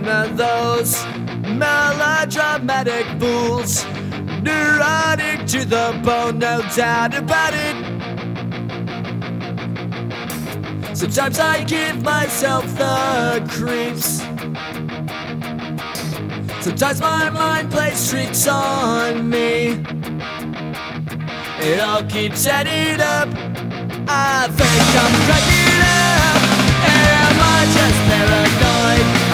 one of those melodramatic fools, neurotic to the bone, no doubt about it. Sometimes I give myself the creeps. Sometimes my mind plays tricks on me. It all keeps adding up. I think I'm cracking up. Am I just paranoid?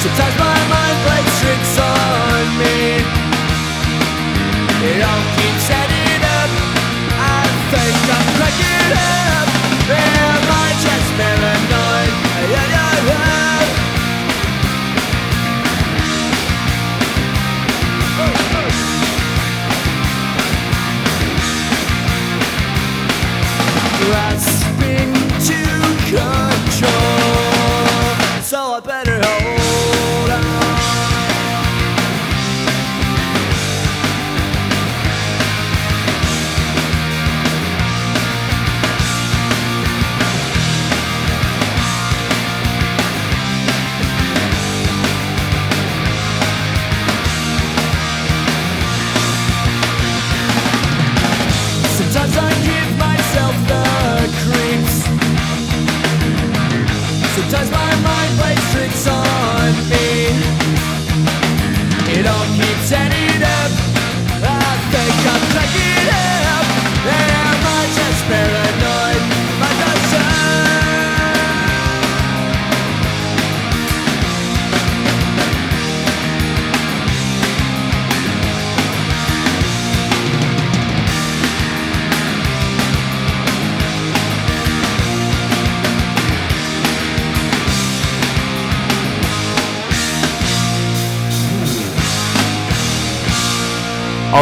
Sometimes my mind plays tricks on me. It all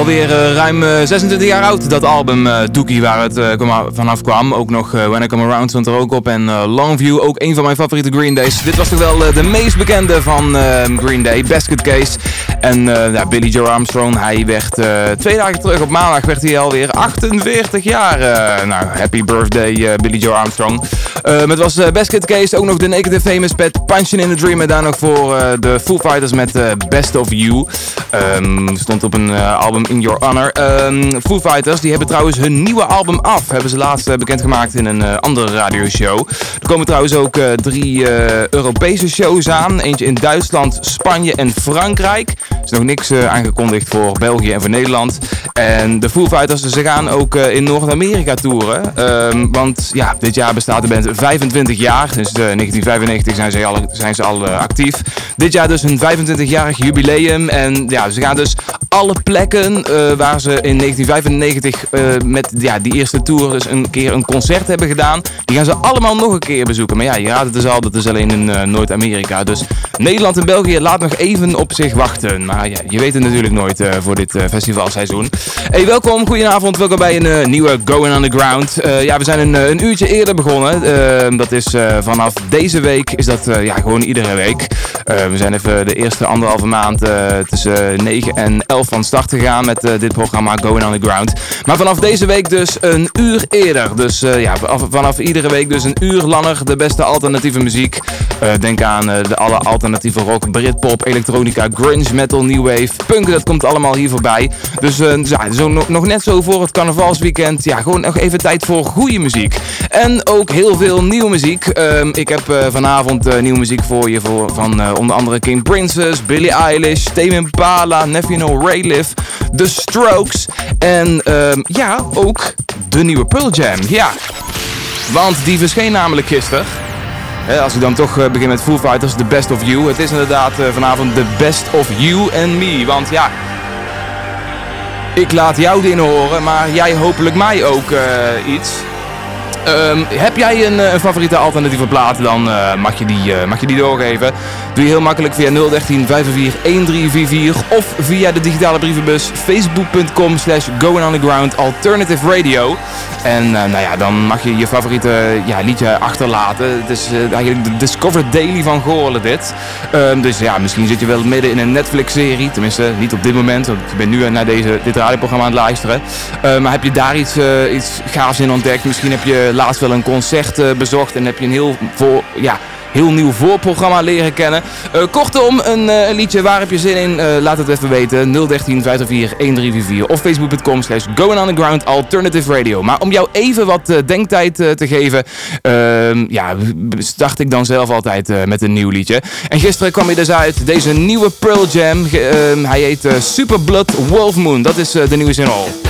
Alweer eh, ruim eh, 26 jaar oud, dat album eh Dookie waar het eh, vanaf kwam. Ook nog eh, When I Come Around stond er ook op. En eh, Longview, ook een van mijn favoriete Green Days. Dit was toch wel eh, de meest bekende van eh, Green Day, Basket Case. En eh, ja, Billy Joe Armstrong, hij werd eh, twee dagen terug op maandag werd hij alweer 48 jaar. Eh, nou, happy birthday eh, Billy Joe Armstrong. Eh, het was eh, Basket Case, ook nog de Naked and Famous met Punching in the Dream. En daar nog voor eh, de Foo Fighters met eh, Best of You. Ehm, stond op een eh, album In Your Honor. Ehm, Foo Fighters, die hebben trouwens hun nieuwe album af. Hebben ze laatst eh, bekendgemaakt in een eh, andere radioshow. Er komen trouwens ook eh, drie eh, Europese shows aan. Eentje in Duitsland, Spanje en Frankrijk. Er is nog niks eh, aangekondigd voor België en voor Nederland. En de Foo Fighters, ze gaan ook eh, in Noord-Amerika toeren. Ehm, want ja, dit jaar bestaat de band 25 jaar. Dus eh, 1995 zijn ze al, zijn ze eh, actief. Dit jaar dus een 25-jarig jubileum. En ja, ze gaan dus alle plekken eh, waar ze in 1995 eh, met ja, die eerste tour dus een keer een concert hebben gedaan. Die gaan ze allemaal nog een keer bezoeken. Maar ja, je raadt het dus al, dat is alleen in Noord-Amerika. Dus Nederland en België laat nog even op zich wachten. Maar ja, je weet het natuurlijk nooit voor dit festivalseizoen. Hey, welkom, goedenavond. Welkom bij een nieuwe Going Underground. Ja, we zijn een, een uurtje eerder begonnen. Eh, dat is eh, vanaf deze week, is dat eh, ja, gewoon iedere week. Eh, we zijn even de eerste anderhalve maand tussen 9 en 11 van start gegaan met dit programma Going Underground. Maar vanaf deze week dus een uur eerder. Dus ja, vanaf, iedere week dus een uur langer de beste alternatieve muziek. Denk aan de alle alternatieve rock, Britpop, elektronica, grunge, metal, new wave, punk. Dat komt allemaal hier voorbij. Dus ja, zo, nog net zo voor het carnavalsweekend. Ja, gewoon nog even tijd voor goede muziek. En ook heel veel nieuwe muziek. Ehm, ik heb eh, vanavond eh, nieuwe muziek voor je voor, van eh, onder andere King Princess, Billie Eilish, Tame Impala, Nephew Rayliff, The Strokes. En ehm, ja, ook de nieuwe Pearl Jam. Ja, want die verscheen namelijk gisteren. Als ik dan toch begin met Foo Fighters, The Best of You. Het is inderdaad vanavond The Best of You and Me. Want ja, ik laat jou dingen horen, maar jij hopelijk mij ook iets. Ehm, heb jij een, eh, een favoriete alternatieve plaat, dan eh, mag, je die, eh, mag je die doorgeven. Doe je heel makkelijk via 013 544 1344 of via de digitale brievenbus facebook.com slash underground alternative radio. En nou ja, dan mag je je favoriete ja, liedje achterlaten. Het is eigenlijk de Discover Daily van Goorlen dit. Ehm, dus ja, misschien zit je wel midden in een Netflix-serie. Tenminste, niet op dit moment, want je bent nu naar deze, dit radioprogramma aan het luisteren. Eh, maar heb je daar iets, iets gaafs in ontdekt? Misschien heb je laatst wel een concert eh, bezocht en heb je een heel, voor, ja, heel nieuw voorprogramma leren kennen. Eh, kortom, een, eh, een liedje, waar heb je zin in? Laat het even weten. 013 504 1344 of facebook.com slash going underground alternative radio. Maar om jou even wat denktijd te geven, ehm, ja, start ik dan zelf altijd met een nieuw liedje. En gisteren kwam hij dus uit, deze nieuwe Pearl Jam. Ehm, hij heet eh, Super Blood Wolf Moon. Dat is de nieuwe zin al.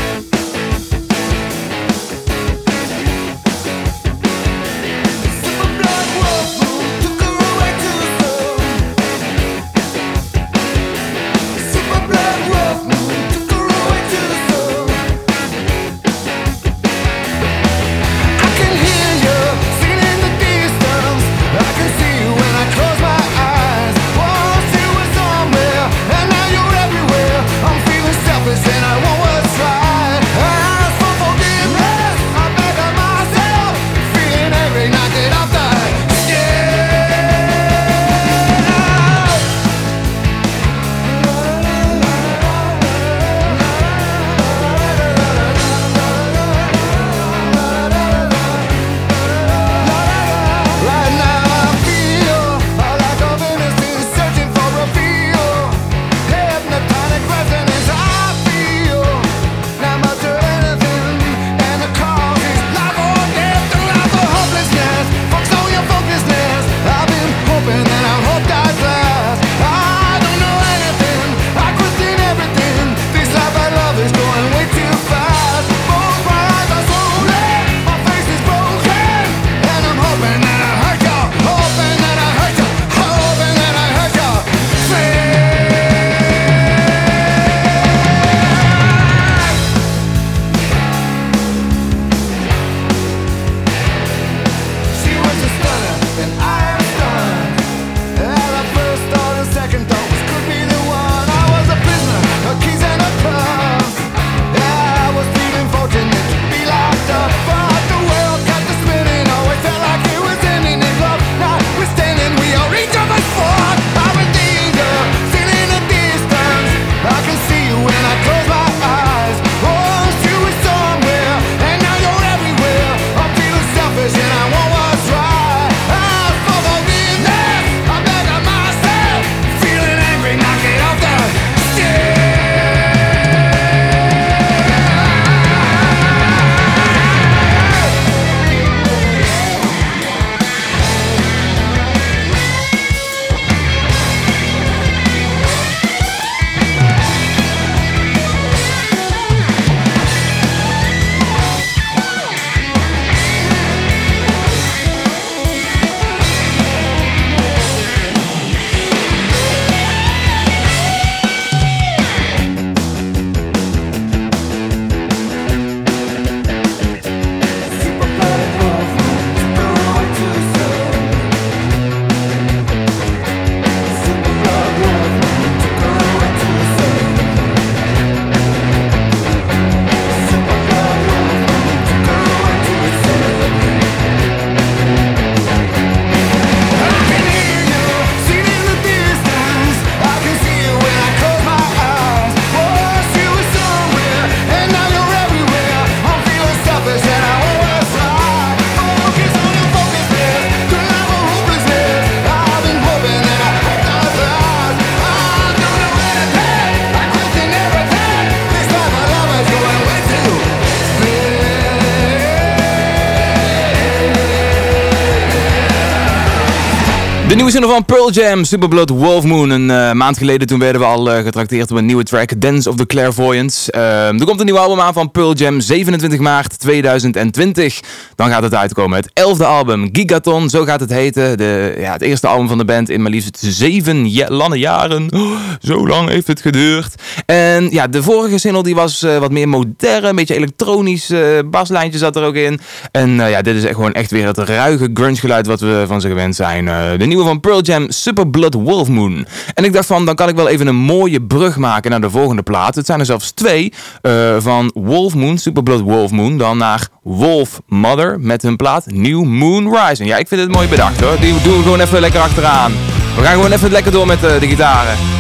Van Pearl Jam, Superblood Wolf Moon. Een uh, maand geleden toen werden we al uh, getrakteerd op een nieuwe track, Dance of the Clairvoyants. Uh, er komt een nieuw album aan van Pearl Jam, 27 maart 2020. Dan gaat het uitkomen. Het elfde album, Gigaton, zo gaat het heten. De, ja, het eerste album van de band in maar liefst zeven lange jaren. Oh, zo lang heeft het geduurd. En ja, de vorige single die was wat meer modern, een beetje elektronisch. baslijntje zat er ook in. En ja, dit is gewoon echt weer het ruige grunge geluid wat we van ze gewend zijn. de nieuwe van Pearl Jam, Super Blood Wolf Moon. En ik dacht van, dan kan ik wel even een mooie brug maken naar de volgende plaat. Het zijn er zelfs twee. Uh, van Wolf Moon, Super Blood Wolf Moon, dan naar Wolf Mother met hun plaat New Moon Rising. Ja, ik vind het mooi bedacht hoor. Die doen we gewoon even lekker achteraan. We gaan gewoon even lekker door met uh, de gitaren.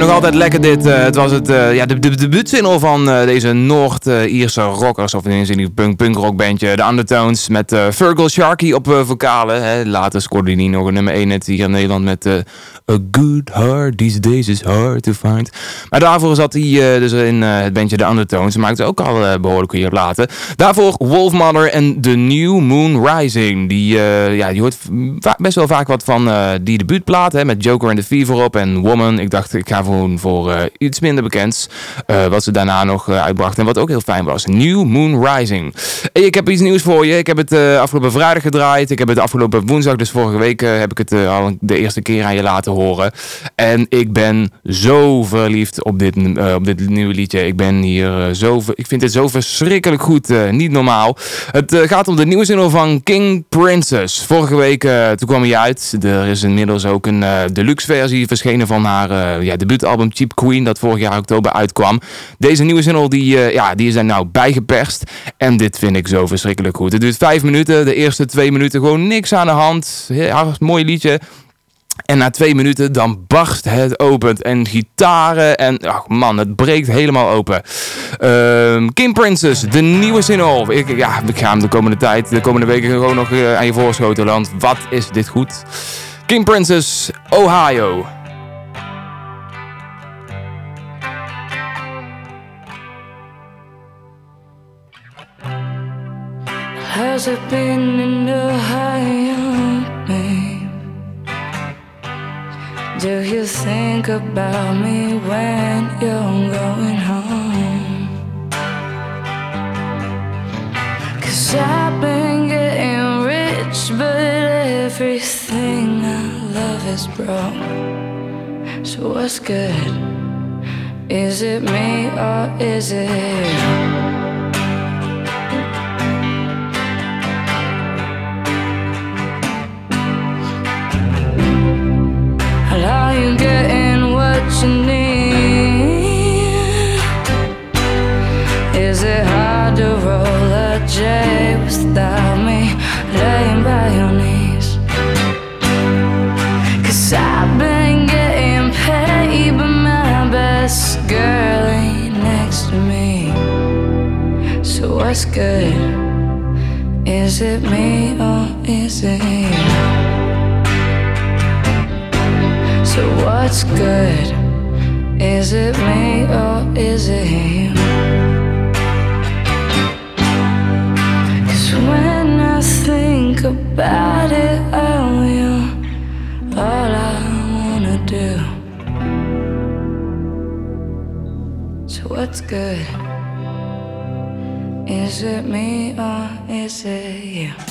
Nog altijd lekker dit. Uh, het was het, uh, ja, de, de van uh, deze Noord-Ierse rockers, of in een punk, punk rock bandje, de Undertones, met Virgil Sharkey op vocalen. Hè. Later scoorde hij nog een nummer 1 net hier in Nederland met A Good Heart These Days is Hard to Find. Maar daarvoor zat hij dus in het bandje de Undertones, maakte ook al behoorlijk hier later. Daarvoor Wolfmother en The New Moon Rising. Die, ja, je hoort best wel vaak wat van die debuutplaat, met Joker and the Fever op en Woman. Ik dacht, ik ga gewoon voor uh, iets minder bekends. Uh, wat ze daarna nog uh, uitbracht. En wat ook heel fijn was. New Moon Rising. Ik heb iets nieuws voor je. Ik heb het afgelopen vrijdag gedraaid. Ik heb het afgelopen woensdag, dus vorige week, heb ik het al de eerste keer aan je laten horen. En ik ben zo verliefd op dit, op dit nieuwe liedje. Ik ben hier zo... Ik vind het zo verschrikkelijk goed. niet normaal. Het gaat om de nieuwe single van King Princess. Vorige week, toen kwam hij uit. Er is inmiddels ook een deluxe versie verschenen van haar ja, debuutalbum Cheap Queen, dat vorig jaar oktober uitkwam. Deze nieuwe single die, uh, ja, die is er nou bijgeperst. En dit vind ik zo verschrikkelijk goed. Het duurt vijf minuten. De eerste twee minuten gewoon niks aan de hand. Ja, mooi liedje. En na twee minuten dan barst het open. En gitaren en... Ach man, het breekt helemaal open. Uh, Kim Princess, de nieuwe single. Ik, ja, ik ga hem de komende tijd, de komende weken gewoon nog uh, aan je voorschoten. Want wat is dit goed. Kim Princess, Ohio. Has it been in Ohio, babe? Do you think about me when you're going home? Cause I've been getting rich, but everything I love is broke. So what's good? Is it me or is it Are you getting what you need? Is it hard to roll a J without me laying by your knees? Cause I've been getting paid, but my best girl ain't next to me. So what's good? Is it me or is it you? So what's good? Is it me or is it him? Cause when I think about it, oh, you're all I wanna do. So what's good? Is it me or is it you? You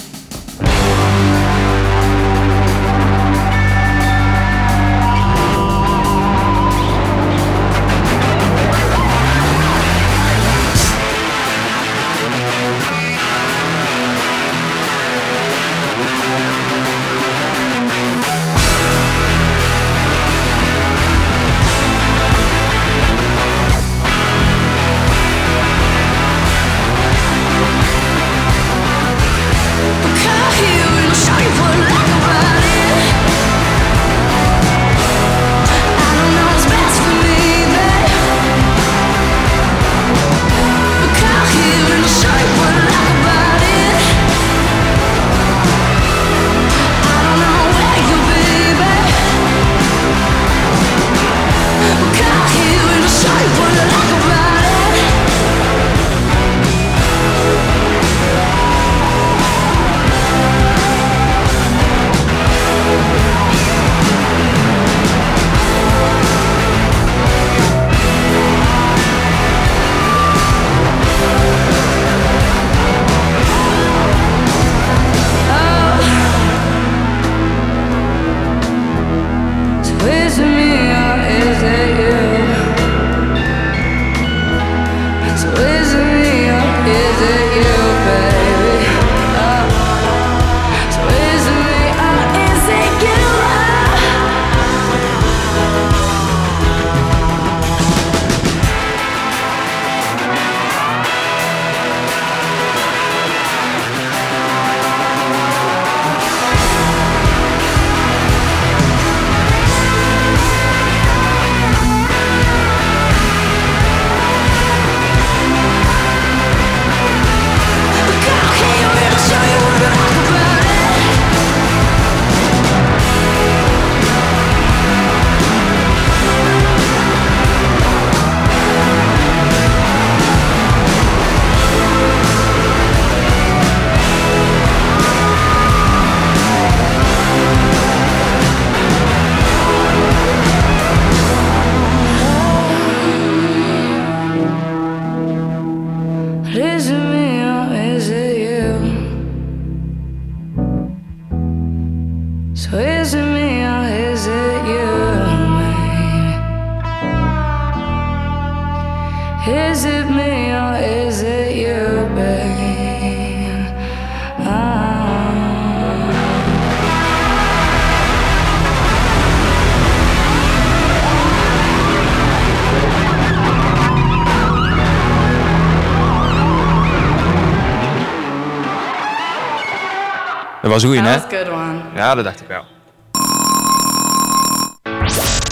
was goeie, hè? That was a good one. Ja, dat dacht ik wel.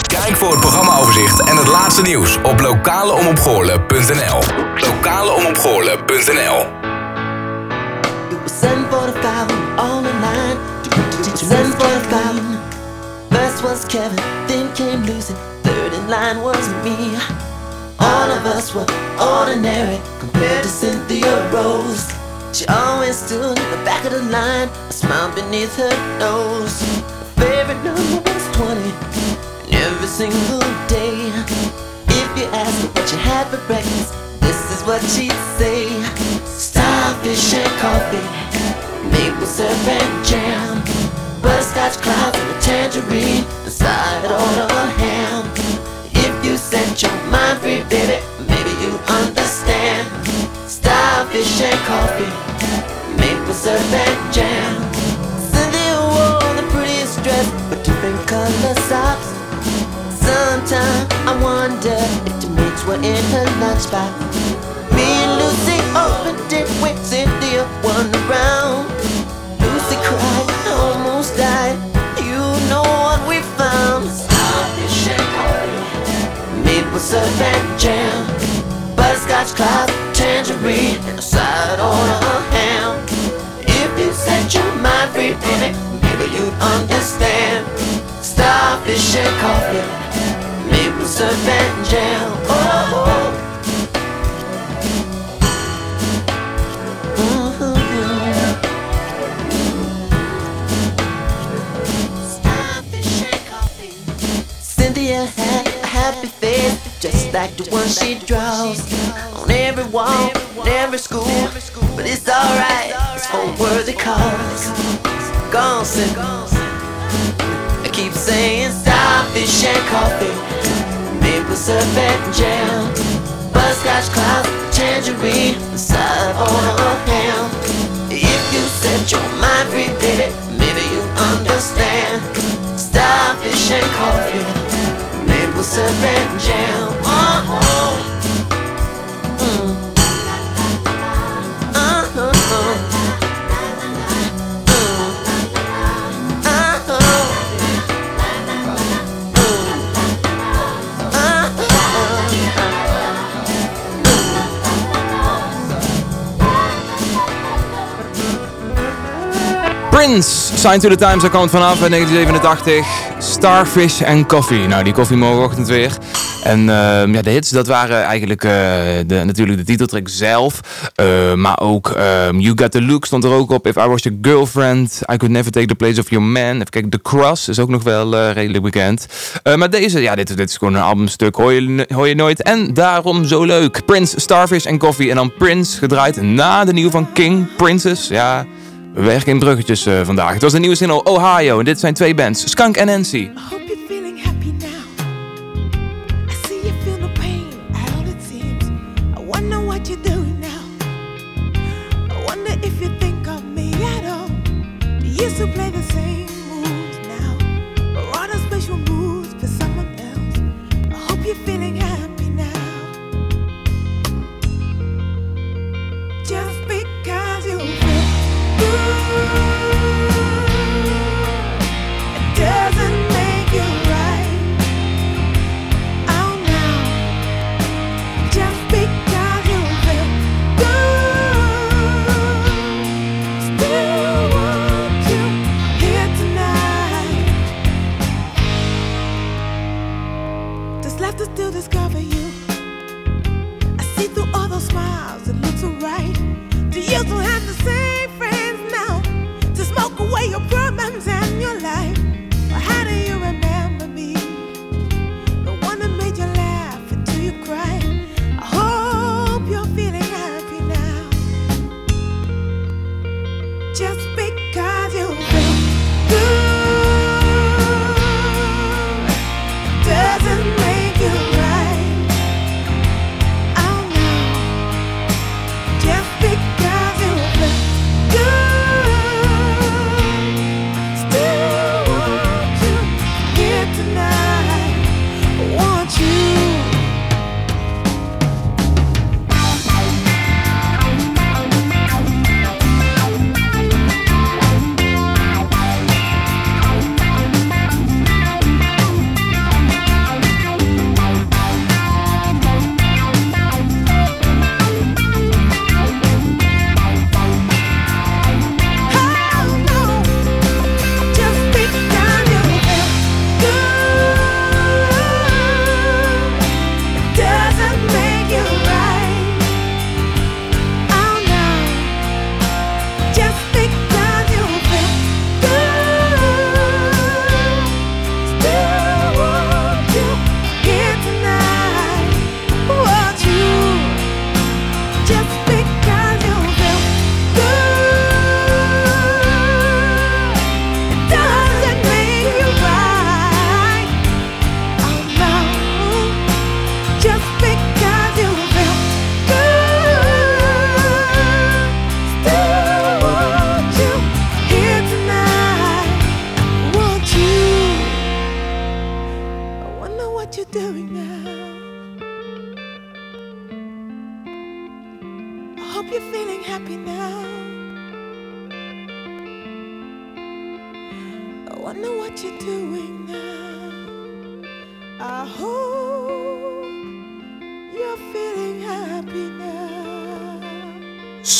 Kijk voor het programmaoverzicht en het laatste nieuws op lokaleomopgoorlen.nl. Lokaleomopgoorlen.nl It was 745 on the line. 745. First was Kevin, then came Lucy. Third in line was me. All of us were ordinary compared to Cynthia Rose. She always stood in the back of the line, a smile beneath her nose. Her favorite number was 20, and every single day. If you ask her what you had for breakfast, this is what she'd say Starfish and coffee, maple syrup and jam, butterscotch clouds and a tangerine, and side on a ham. If you set your mind free, baby, maybe you understand. Starfish and coffee, and jam. Cynthia wore the prettiest dress with different color socks. Sometimes I wonder if the mates were in her lunchbox. Me and Lucy opened it when Cynthia won the round. Lucy cried, almost died. You know what we found? Maple syrup jam, butterscotch cloud, tangerine, and a side on a ham. You your mind free, baby, maybe you'd understand. Starfish and coffee, maple syrup and jam. Oh, and coffee. Cynthia had a happy face, just like the one she draws on every wall, in every school. But it's alright, it's for worthy cause. Gone. I keep saying stop starfish and coffee, maple syrup and jam, butterscotch clouds, tangerine, side on a ham. If you set your mind free, baby, maybe you understand. Stop Starfish and coffee, maple syrup and jam. Oh, Prince, Sign to the Times account vanaf 1987. Starfish and Coffee. Nou, die koffie morgenochtend weer. En ehm, ja, de hits, dat waren eigenlijk eh, de, natuurlijk de titeltrack zelf. Eh, maar ook ehm, You Got The Look stond er ook op. If I Was Your Girlfriend. I Could Never Take The Place of Your Man. Even kijken, The Cross is ook nog wel eh, redelijk bekend. Maar deze, ja, dit, dit is gewoon een albumstuk. Hoor je, hoor je nooit. En daarom zo leuk. Prince, Starfish and Coffee. En dan Prince gedraaid na de nieuwe van King, Princess. Ja... We werken in bruggetjes eh, vandaag. Het was de nieuwe single Ohio. En dit zijn twee bands. Skunk en Nancy. I hope you're feeling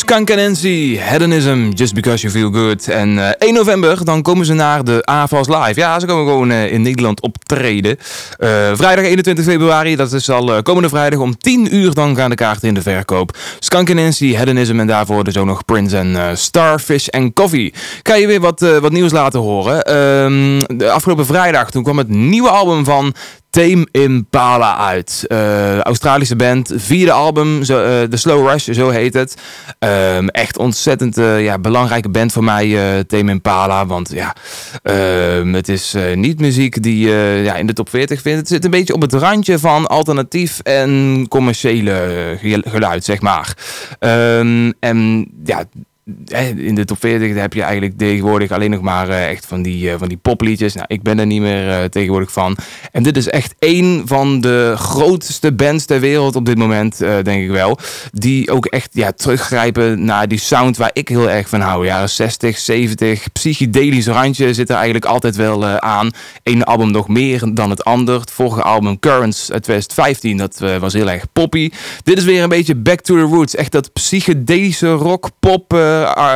Nancy, Hedonism, Just Because You Feel Good. En eh, 1 november, dan komen ze naar de AVAS Live. Ja, ze komen gewoon eh, in Nederland optreden. Eh, vrijdag 21 februari, dat is al eh, komende vrijdag om 10 uur. Dan gaan de kaarten in de verkoop. Skunk Nancy, Hedonism en daarvoor dus ook nog Prince en eh, Starfish en Coffee. Kan je weer wat, eh, wat nieuws laten horen. Ehm, de afgelopen vrijdag, toen kwam het nieuwe album van Tame Impala uit. Eh, Australische band, vierde album, zo, eh, The Slow Rush, zo heet het. Ehm, echt ontzettend eh, ja, belangrijke band voor mij, Tame Impala. Want ja, ehm, het is niet muziek die ja, in de top 40 vindt. Het zit een beetje op het randje van alternatief en commerciële gel- geluid, zeg maar. Ehm, en ja, in de top 40 heb je eigenlijk tegenwoordig alleen nog maar eh, echt van die, eh, van die popliedjes. Nou, ik ben er niet meer eh, tegenwoordig van. En dit is echt één van de grootste bands ter wereld op dit moment, denk ik wel. Die ook echt ja, teruggrijpen naar die sound waar ik heel erg van hou. Jaren 60, 70, psychedelisch randje zit er eigenlijk altijd wel aan. Eén album nog meer dan het ander. Het vorige album Currents uit 2015, dat was heel erg poppy. Dit is weer een beetje back to the roots. Echt dat psychedelische rock, pop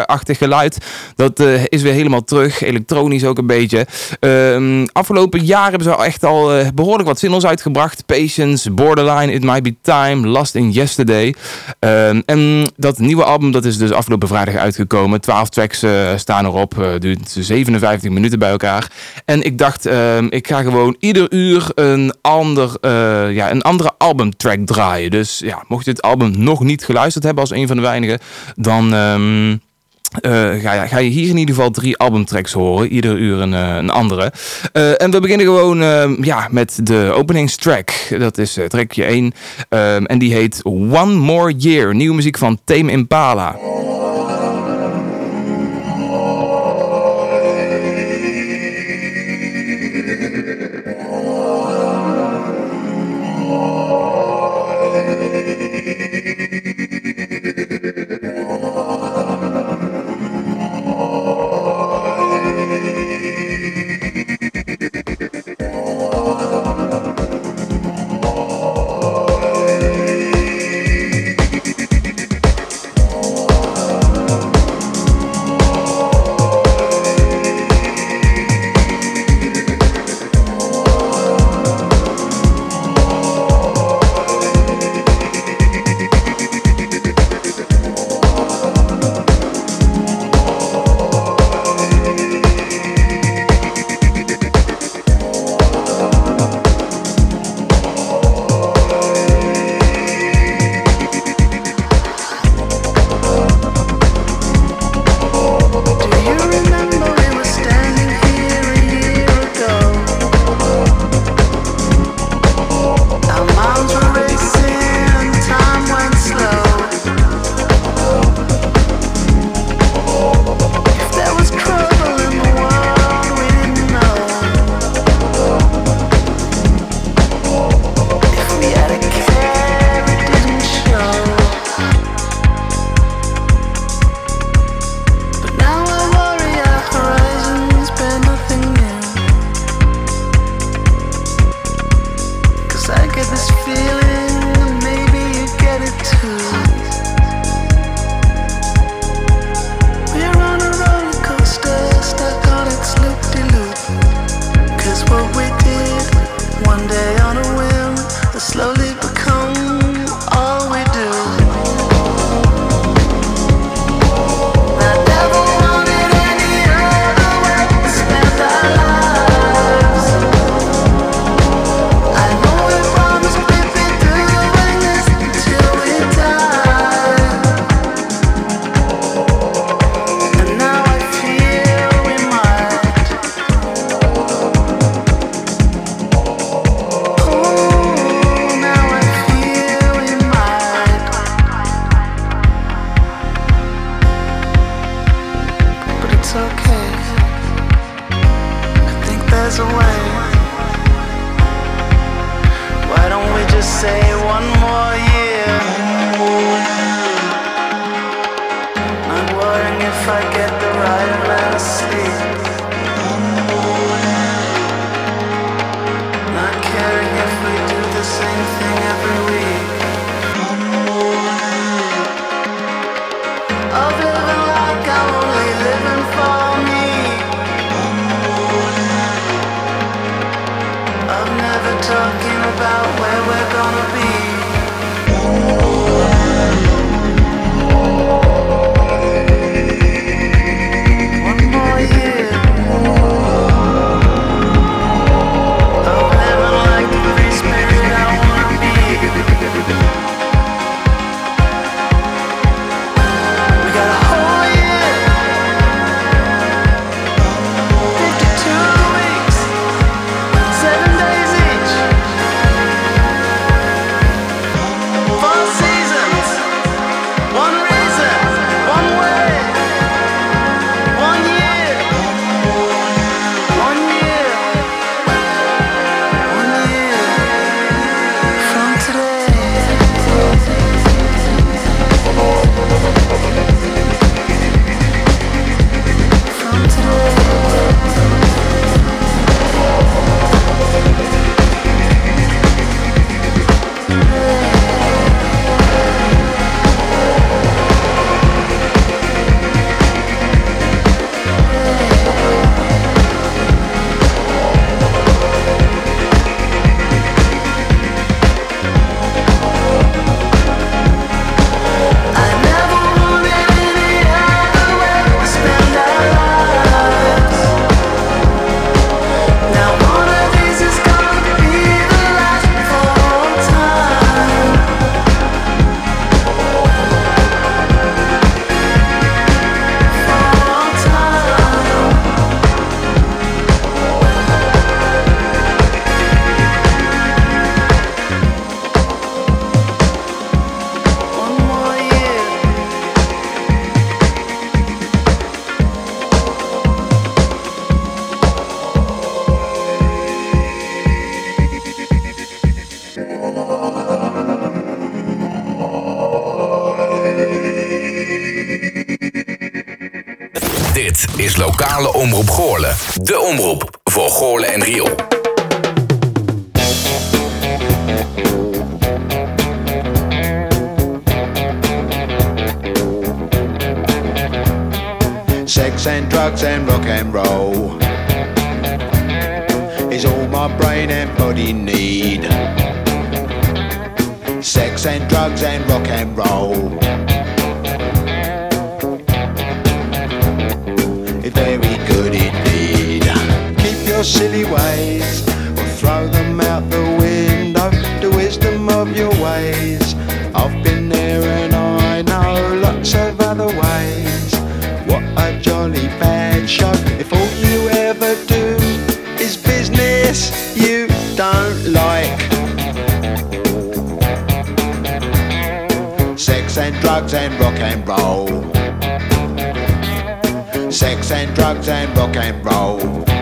achtig geluid. Dat eh, is weer helemaal terug. Elektronisch ook een beetje. Ehm, afgelopen jaar hebben ze echt al eh, behoorlijk wat singles uitgebracht. Patience, Borderline, It Might Be Time, Last in Yesterday. Ehm, en dat nieuwe album dat is dus afgelopen vrijdag uitgekomen. 12 tracks eh, staan erop. Duurt 57 minuten bij elkaar. En ik dacht, ehm, ik ga gewoon ieder uur een, ander, ja, een andere albumtrack draaien. Dus ja, mocht je het album nog niet geluisterd hebben als een van de weinigen, dan... eh, ga, je- ga je hier in ieder geval drie albumtracks horen. Ieder uur een, eh, een andere. Eh, en we beginnen gewoon eh, ja, met de openingstrack. Dat is trackje 1. Ehm, en die heet One More Year. Nieuwe muziek van Tame Impala. Of living De omroep voor Goorlen en Riel. Sex and drugs and rock and roll is all my brain and body need. Sex and drugs and rock and roll. Your silly ways or throw them out the window. The wisdom of your ways. I've been there and I know lots of other ways. What a jolly bad show. If all you ever do is business you don't like. Sex and drugs and rock and roll. Sex and drugs and rock and roll.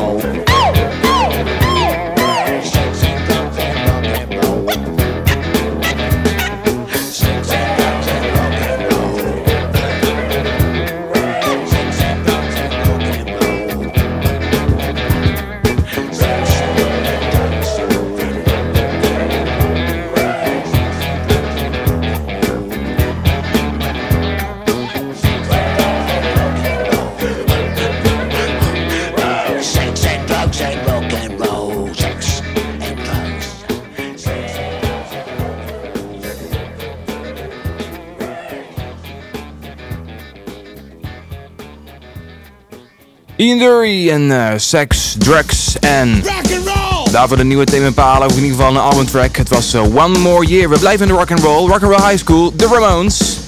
Ian Dury en eh, Sex, Drugs en... Daarvoor de nieuwe Tame Impala, of in ieder geval een albumtrack. Het was eh, One More Year. We blijven in de rock and roll. Rock and roll high school, The Ramones.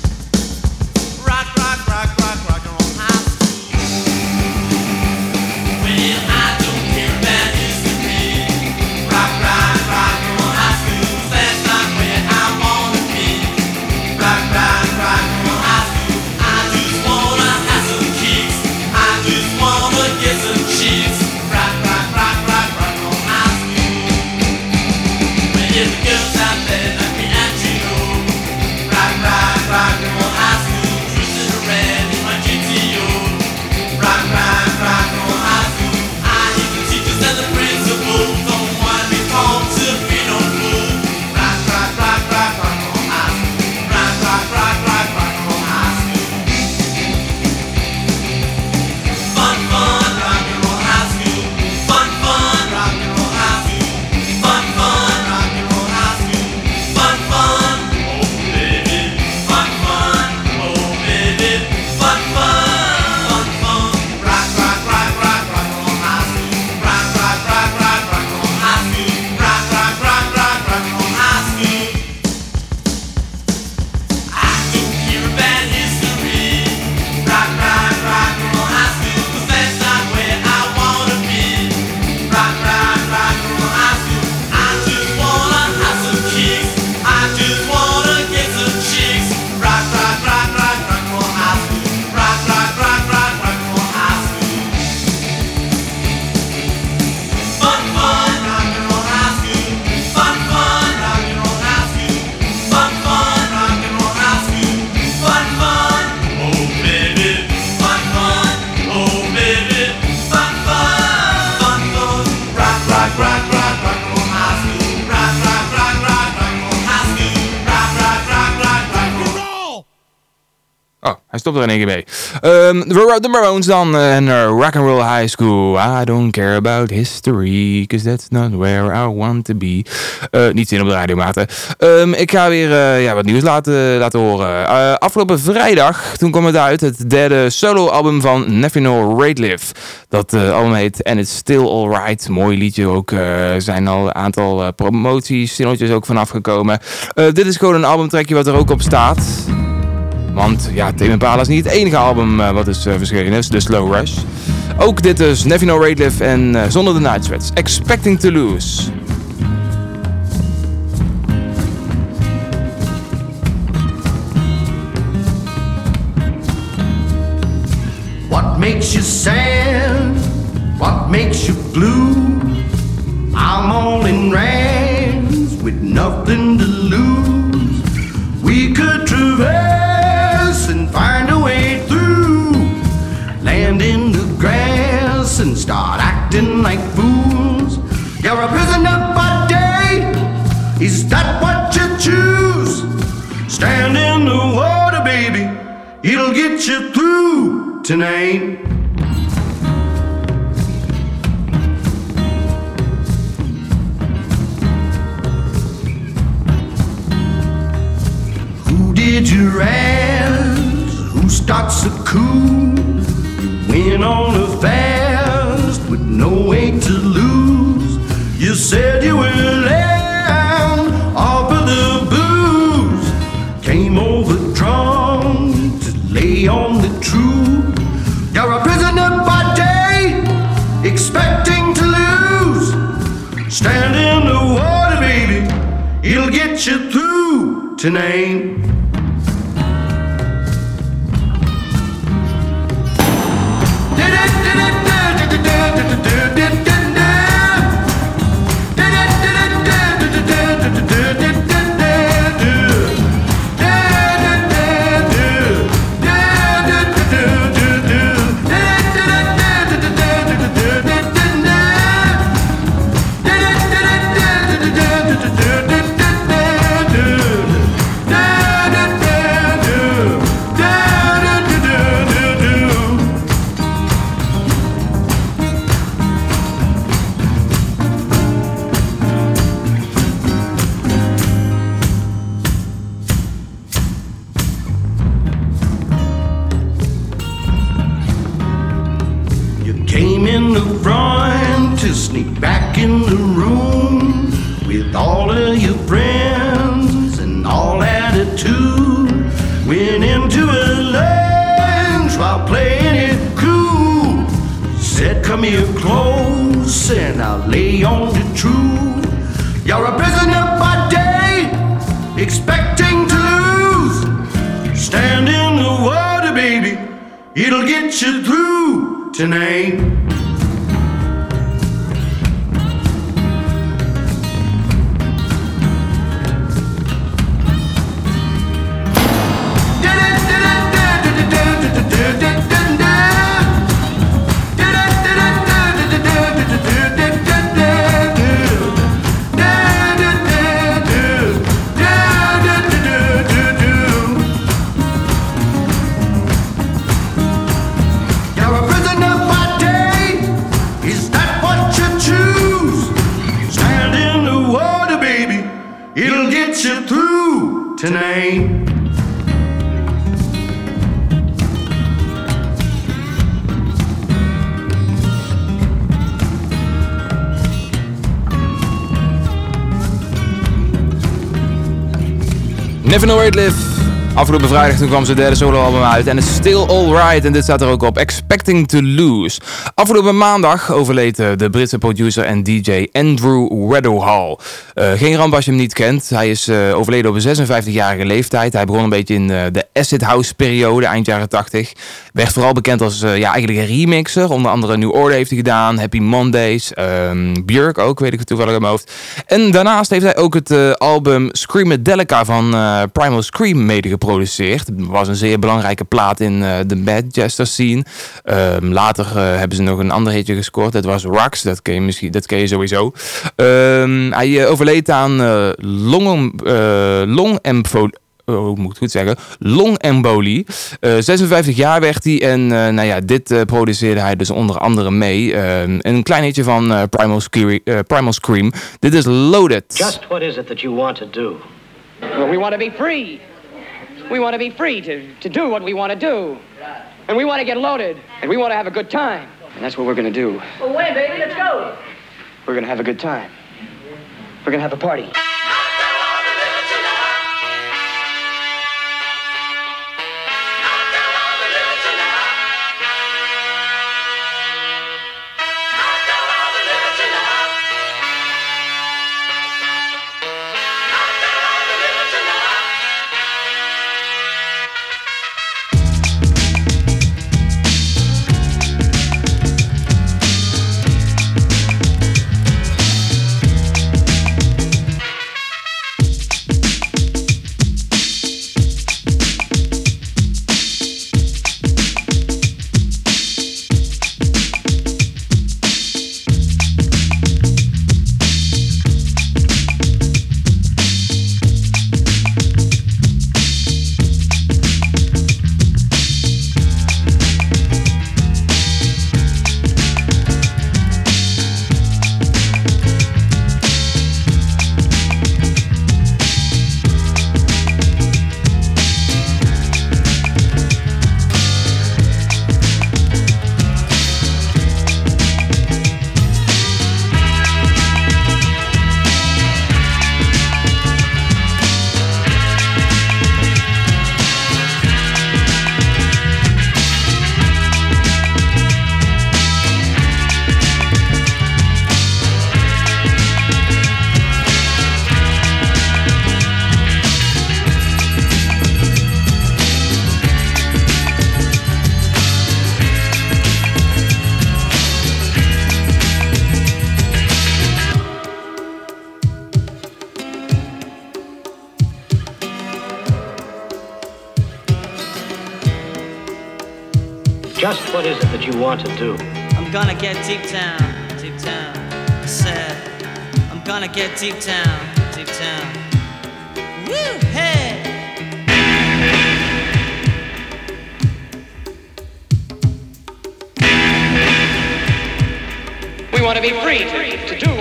Hij stopt er in één keer mee. Ehm, de Mar- de Maroons dan eh, en uh, Rock and Roll High School. I don't care about history, cause that's not where I want to be. Eh, niet zin op de radiomaten. Ehm, ik ga weer eh, ja, wat nieuws laten, laten horen. Eh, afgelopen vrijdag, toen kwam het uit, het derde solo-album van Nathaniel Rateliff. Dat eh, album heet And It's Still Alright. Mooi liedje ook. Er zijn al een aantal promoties, singeltjes ook vanaf gekomen. Eh, dit is gewoon een albumtrekje wat er ook op staat. Want ja, Tame Impala is niet het enige album eh, wat is eh, verschenen is, de Slow Rush. Ook dit is Nevino Rateliff en eh, Zonder de Night Sweats, Expecting to Lose. What makes you sad? What makes you blue? I'm all in rags It'll get you through tonight. Who did you ask? Who starts a coup? You went on a fast with no way to lose. You said through tonight. And I'll lay on the truth. You're a prisoner by day, expecting to lose. Stand in the water, baby, it'll get you through tonight. Never Know Where It Live. Afgelopen vrijdag toen kwam zijn derde soloalbum uit en het is Still Alright en dit staat er ook op. Expecting to Lose. Afgelopen maandag overleed eh, de Britse producer en DJ Andrew Weatherall. Eh, geen ramp als je hem niet kent. Hij is eh, overleden op een 56-jarige leeftijd. Hij begon een beetje in de acid house periode, eind jaren 80. Werd vooral bekend als ja, eigenlijk een remixer. Onder andere New Order heeft hij gedaan, Happy Mondays, ehm Björk ook, weet ik het toevallig in mijn hoofd. En daarnaast heeft hij ook het album Screamadelica van Primal Scream mede geproduceerd. Het was een zeer belangrijke plaat in eh, de Manchester scene. Ehm, later eh, hebben ze nog een ander hitje gescoord. Dat was Rocks, dat ken je, misschien, dat ken je sowieso. Ehm, hij eh, overleed aan eh long, longemfolie. Oh, moet goed zeggen? Longembolie. Eh 56 jaar werd hij en eh, nou ja, dit produceerde hij dus onder andere mee. Ehm, een klein hitje van eh, Primal, Scre- Primal Scream. Dit is Loaded. Just what is it that you want to do? Well, we want to be free. We want to be free to, to do what we want to do. And we want to get loaded. And we want to have a good time. And that's what we're going to do. Well, wait, baby, let's go. We're going to have a good time. We're going to have a party. Get deep down, deep down. I said, I'm gonna get deep down, deep down. Woo, hey! We want to be free to, to do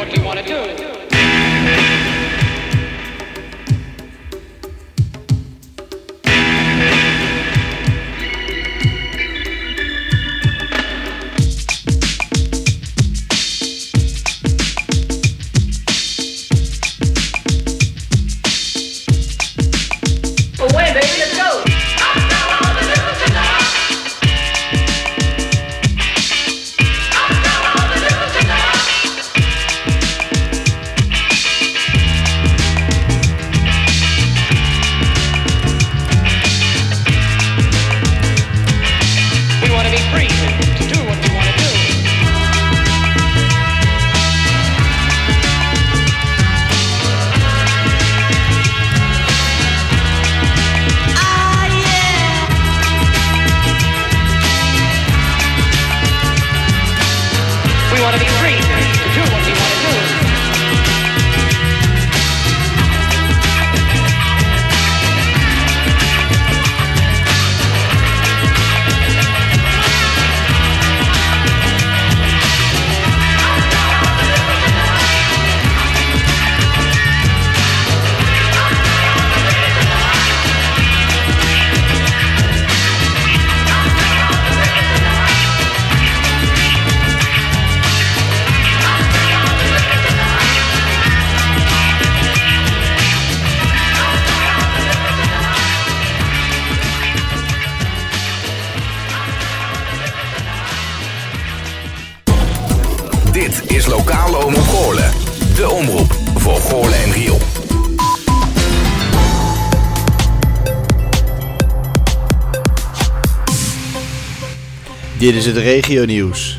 Dit is het regionieuws.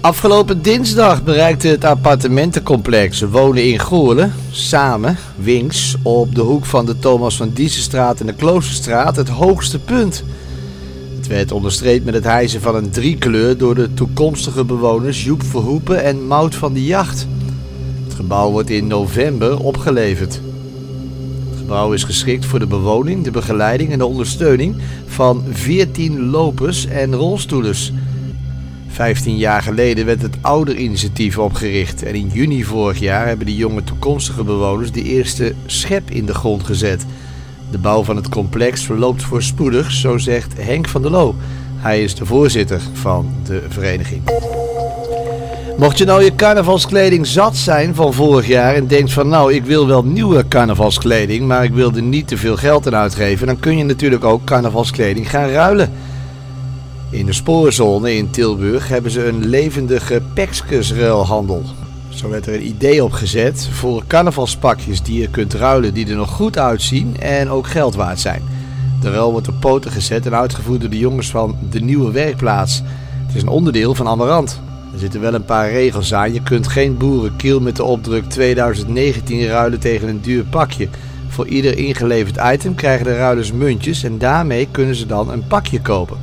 Afgelopen dinsdag bereikte het appartementencomplex Wonen in Goorlen samen, Wings, op de hoek van de Thomas van Diesenstraat en de Kloosterstraat het hoogste punt. Het werd onderstreept met het hijsen van een driekleur door de toekomstige bewoners Joep Verhoepen en Mout van de Jacht. Het gebouw wordt in november opgeleverd. Gebouw is geschikt voor de bewoning, de begeleiding en de ondersteuning van 14 lopers en rolstoelers. 15 jaar geleden werd het ouderinitiatief opgericht en in juni vorig jaar hebben de jonge toekomstige bewoners de eerste schep in de grond gezet. De bouw van het complex verloopt voorspoedig, zo zegt Henk van der Loo. Hij is de voorzitter van de vereniging. Mocht je nou je carnavalskleding zat zijn van vorig jaar en denkt van nou ik wil wel nieuwe carnavalskleding, maar ik wil er niet te veel geld aan uitgeven, dan kun je natuurlijk ook carnavalskleding gaan ruilen. In de spoorzone in Tilburg hebben ze een levendige pekskusruilhandel. Zo werd er een idee opgezet voor carnavalspakjes die je kunt ruilen die er nog goed uitzien en ook geld waard zijn. De ruil wordt op poten gezet en uitgevoerd door de jongens van de nieuwe werkplaats. Het is een onderdeel van Amarant. Er zitten wel een paar regels aan. Je kunt geen boerenkiel met de opdruk 2019 ruilen tegen een duur pakje. Voor ieder ingeleverd item krijgen de ruilers muntjes en daarmee kunnen ze dan een pakje kopen.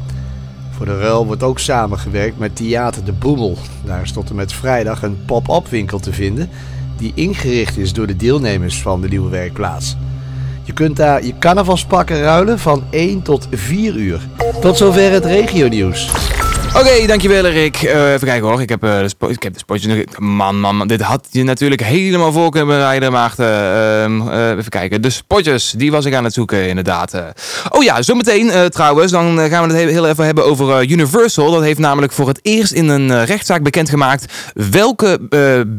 Voor de ruil wordt ook samengewerkt met Theater de Boemel. Daar is tot en met vrijdag een pop-up winkel te vinden die ingericht is door de deelnemers van de nieuwe werkplaats. Je kunt daar je carnavalspakken ruilen van 1 tot 4 uur. Tot zover het regionieuws. Oké, dankjewel Rick. Eh, even kijken hoor, ik heb, eh, de, ik heb de spotjes. Man, man, man, dit had je natuurlijk helemaal voor kunnen bereiden, Maarten. Eh, even kijken, de spotjes, die was ik aan het zoeken inderdaad. Oh ja, zometeen trouwens, dan gaan we het heel, even hebben over Universal. Dat heeft namelijk voor het eerst in een rechtszaak bekendgemaakt welke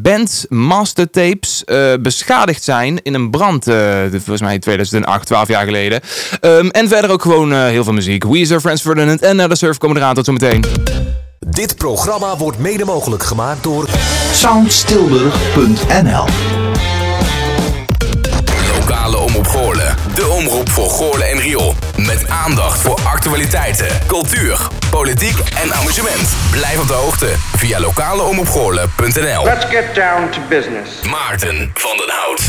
band mastertapes beschadigd zijn in een brand. volgens mij 2008, 12 jaar geleden. Ehm, en verder ook gewoon heel veel muziek. Weezer, Frans Ferdinand en Naar de Surf komen eraan. Tot zometeen. Dit programma wordt mede mogelijk gemaakt door Soundstilburg.nl Lokale Omroep Goorlen. De omroep voor Goorlen en Riool. Met aandacht voor actualiteiten, cultuur, politiek en amusement. Blijf op de hoogte via lokaleomroepgoorlen.nl Let's get down to business. Maarten van den Hout.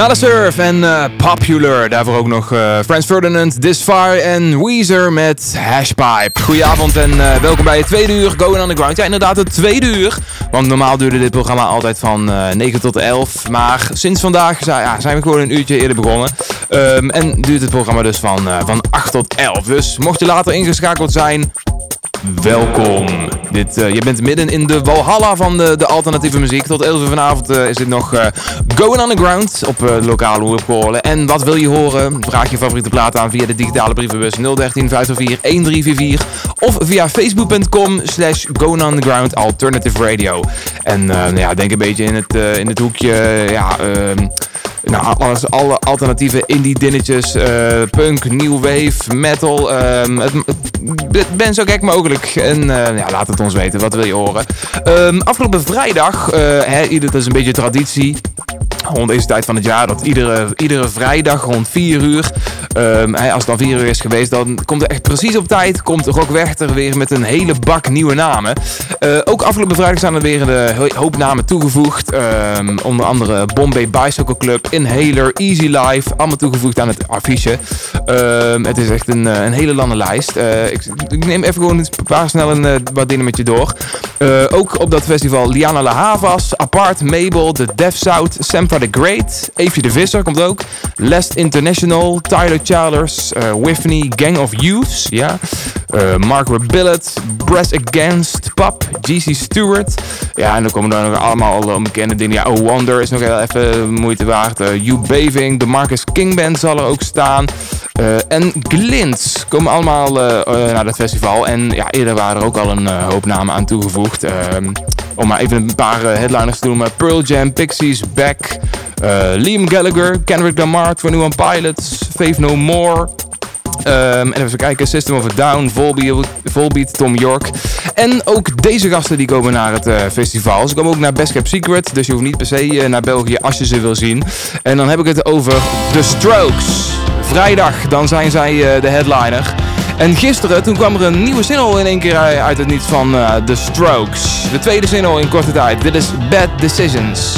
Nada Surf en eh, Popular. Daarvoor ook nog eh Frans Ferdinand, This Fire en Weezer met Hashpipe. Goedenavond en eh, welkom bij het tweede uur Going Underground. Ja, inderdaad het tweede uur. Want normaal duurde dit programma altijd van eh 9 tot 11. Maar sinds vandaag ja, zijn we gewoon een uurtje eerder begonnen. Ehm, en duurt het programma dus van, van 8 tot 11. Dus mocht je later ingeschakeld zijn, Welkom. Dit, eh, je bent midden in de walhalla van de, de alternatieve muziek. Tot 11 uur vanavond eh, is dit nog eh, Going Underground op lokale Hoorpolen. En wat wil je horen? Vraag je favoriete plaat aan via de digitale brievenbus 013 504 1344 of via facebook.com slash Going Underground Alternative Radio. En nou ja, denk een beetje in het, in het hoekje, ja... nou, alles, alle alternatieve indie dingetjes, eh, punk, new wave, metal. ehm, het, ben zo gek mogelijk. En eh, ja, laat het ons weten, wat wil je horen? Ehm, afgelopen vrijdag, eh, hè, dat is een beetje traditie. Rond deze tijd van het jaar, dat iedere, iedere vrijdag rond 4 uur, ehm, als het dan 4 uur is geweest, dan komt er echt precies op tijd, komt Rock Werchter weer met een hele bak nieuwe namen. Eh, ook afgelopen vrijdag zijn er weer een ho- hoop namen toegevoegd. Ehm, onder andere Bombay Bicycle Club, Inhaler, Easy Life, allemaal toegevoegd aan het affiche. Ehm, het is echt een, eh, een hele lange lijst. Eh, ik, neem even gewoon een paar snel een, eh, wat dingen met je door. Eh, ook op dat festival Liana La Havas, Apart, Mabel, The Deaf South, Sampa the Great, Eefje de Visser komt ook, Lest International, Tyler Childers, eh Whitney, Gang of Youths, ja, eh Margaret Billet, Breast Against, Pap, GC Stewart. Ja, en dan komen er nog allemaal al onbekende dingen. Ja, Oh Wonder is nog heel even moeite waard. Eh you Baving, de Marcus King Band zal er ook staan. En Glint komen allemaal naar dat festival. En ja, eerder waren er ook al een hoop namen aan toegevoegd. Om maar even een paar eh, headliners te noemen. Pearl Jam, Pixies, Beck, eh, Liam Gallagher, Kendrick Lamar, 21 Pilots, Faith No More. Ehm, en even kijken, System of a Down, Volbeat, Tom York. En ook deze gasten die komen naar het eh, festival. Ze komen ook naar Best Kept Secret, dus je hoeft niet per se naar België als je ze wil zien. En dan heb ik het over The Strokes. Vrijdag, dan zijn zij de headliner. En gisteren, toen kwam er een nieuwe single in één keer uit uit het niets van eh, The Strokes. De tweede single in korte tijd. Dit is Bad Decisions.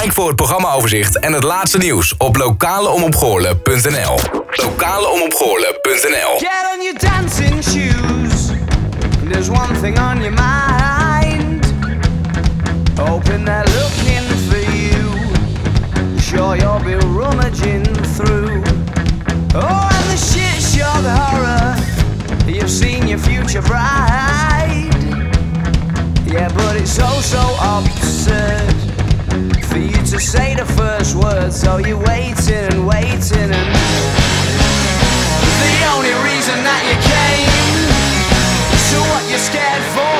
Kijk voor het programmaoverzicht en het laatste nieuws op lokaleomopgoorlen.nl. Lokaleomopgoorlen.nl Get on your dancing shoes. There's one thing on your mind. Hoping they're looking for you. Sure, you'll be rummaging through. Oh, and the shit show, the horror. You've seen your future bride. Yeah, but it's so, so absurd to say the first word. So you're waiting and waiting and. The only reason that you came So what you're scared for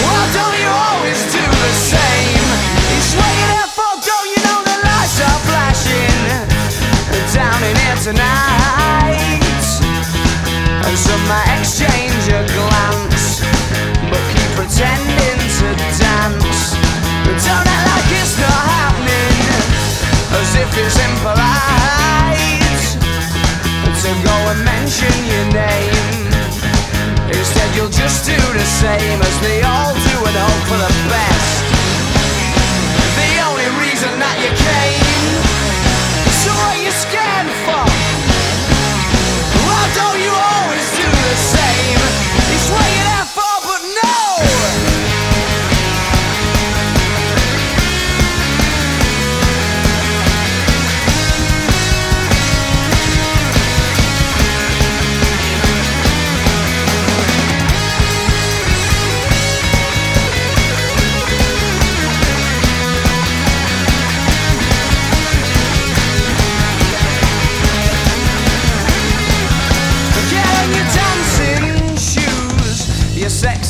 Why don't you always do the same It's what you're there for Don't you know the lights are flashing Down in here tonight And some might exchange It's impolite to go and mention your name. Instead, you'll just do the same as they all do and hope for the best. The only reason that you came, so what you scared for? Why don't you always do the same? It's what you're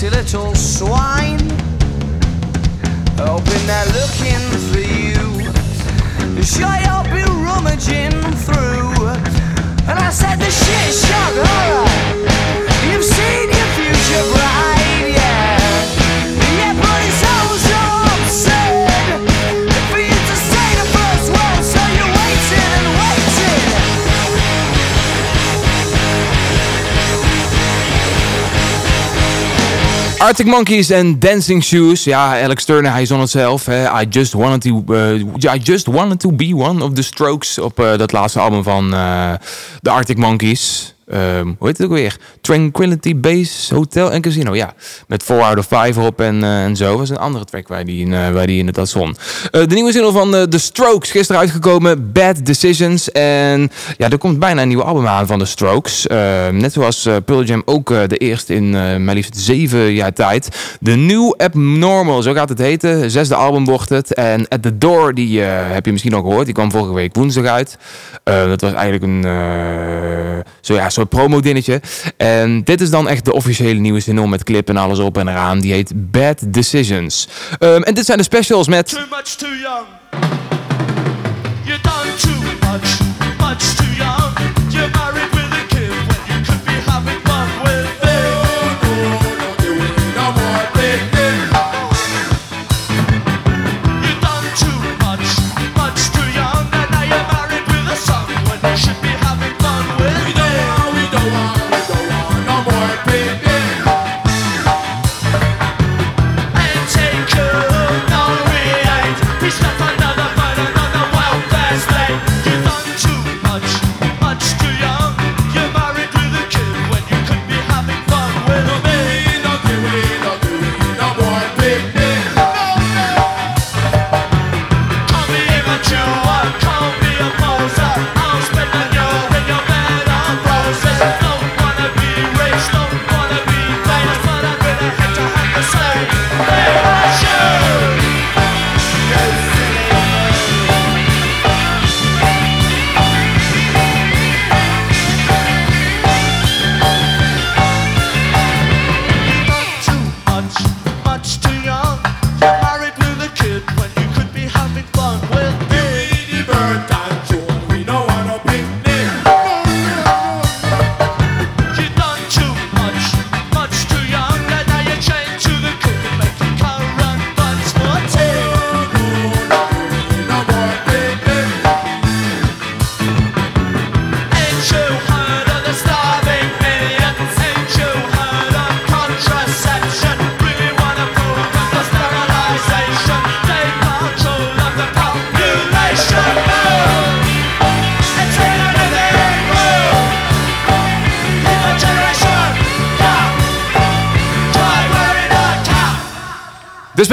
you little swine. Hoping they're looking for you. Sure, you'll be rummaging through. And I said the shit shock horror. Arctic Monkeys en Dancing Shoes. Ja, Alex Turner, hij zong het zelf. Hè. I, just wanted to, eh, I just wanted to be one of the Strokes. Op eh, dat laatste album van eh, de Arctic Monkeys. Ehm, hoe heet het ook weer? Tranquility Base Hotel en Casino. Ja, met 4 out of 5 erop en, eh, en zo. Was een andere track waar die, in, eh, waar die inderdaad zon. Eh, de nieuwe single van The Strokes. Gisteren uitgekomen. Bad Decisions. En ja, er komt bijna een nieuwe album aan van The Strokes. Ehm, net zoals Pearl Jam ook de eerste in maar liefst zeven jaar tijd. The New Abnormal, zo gaat het heten. Zesde album wordt het. En At The Door, die heb je misschien al gehoord. Die kwam vorige week woensdag uit. Dat was eigenlijk een zo, ja, soort promo-dinnetje. En dit is dan echt de officiële nieuwe single met clip en alles op en eraan. Die heet Bad Decisions. Ehm, en dit zijn de specials met... Too much too young.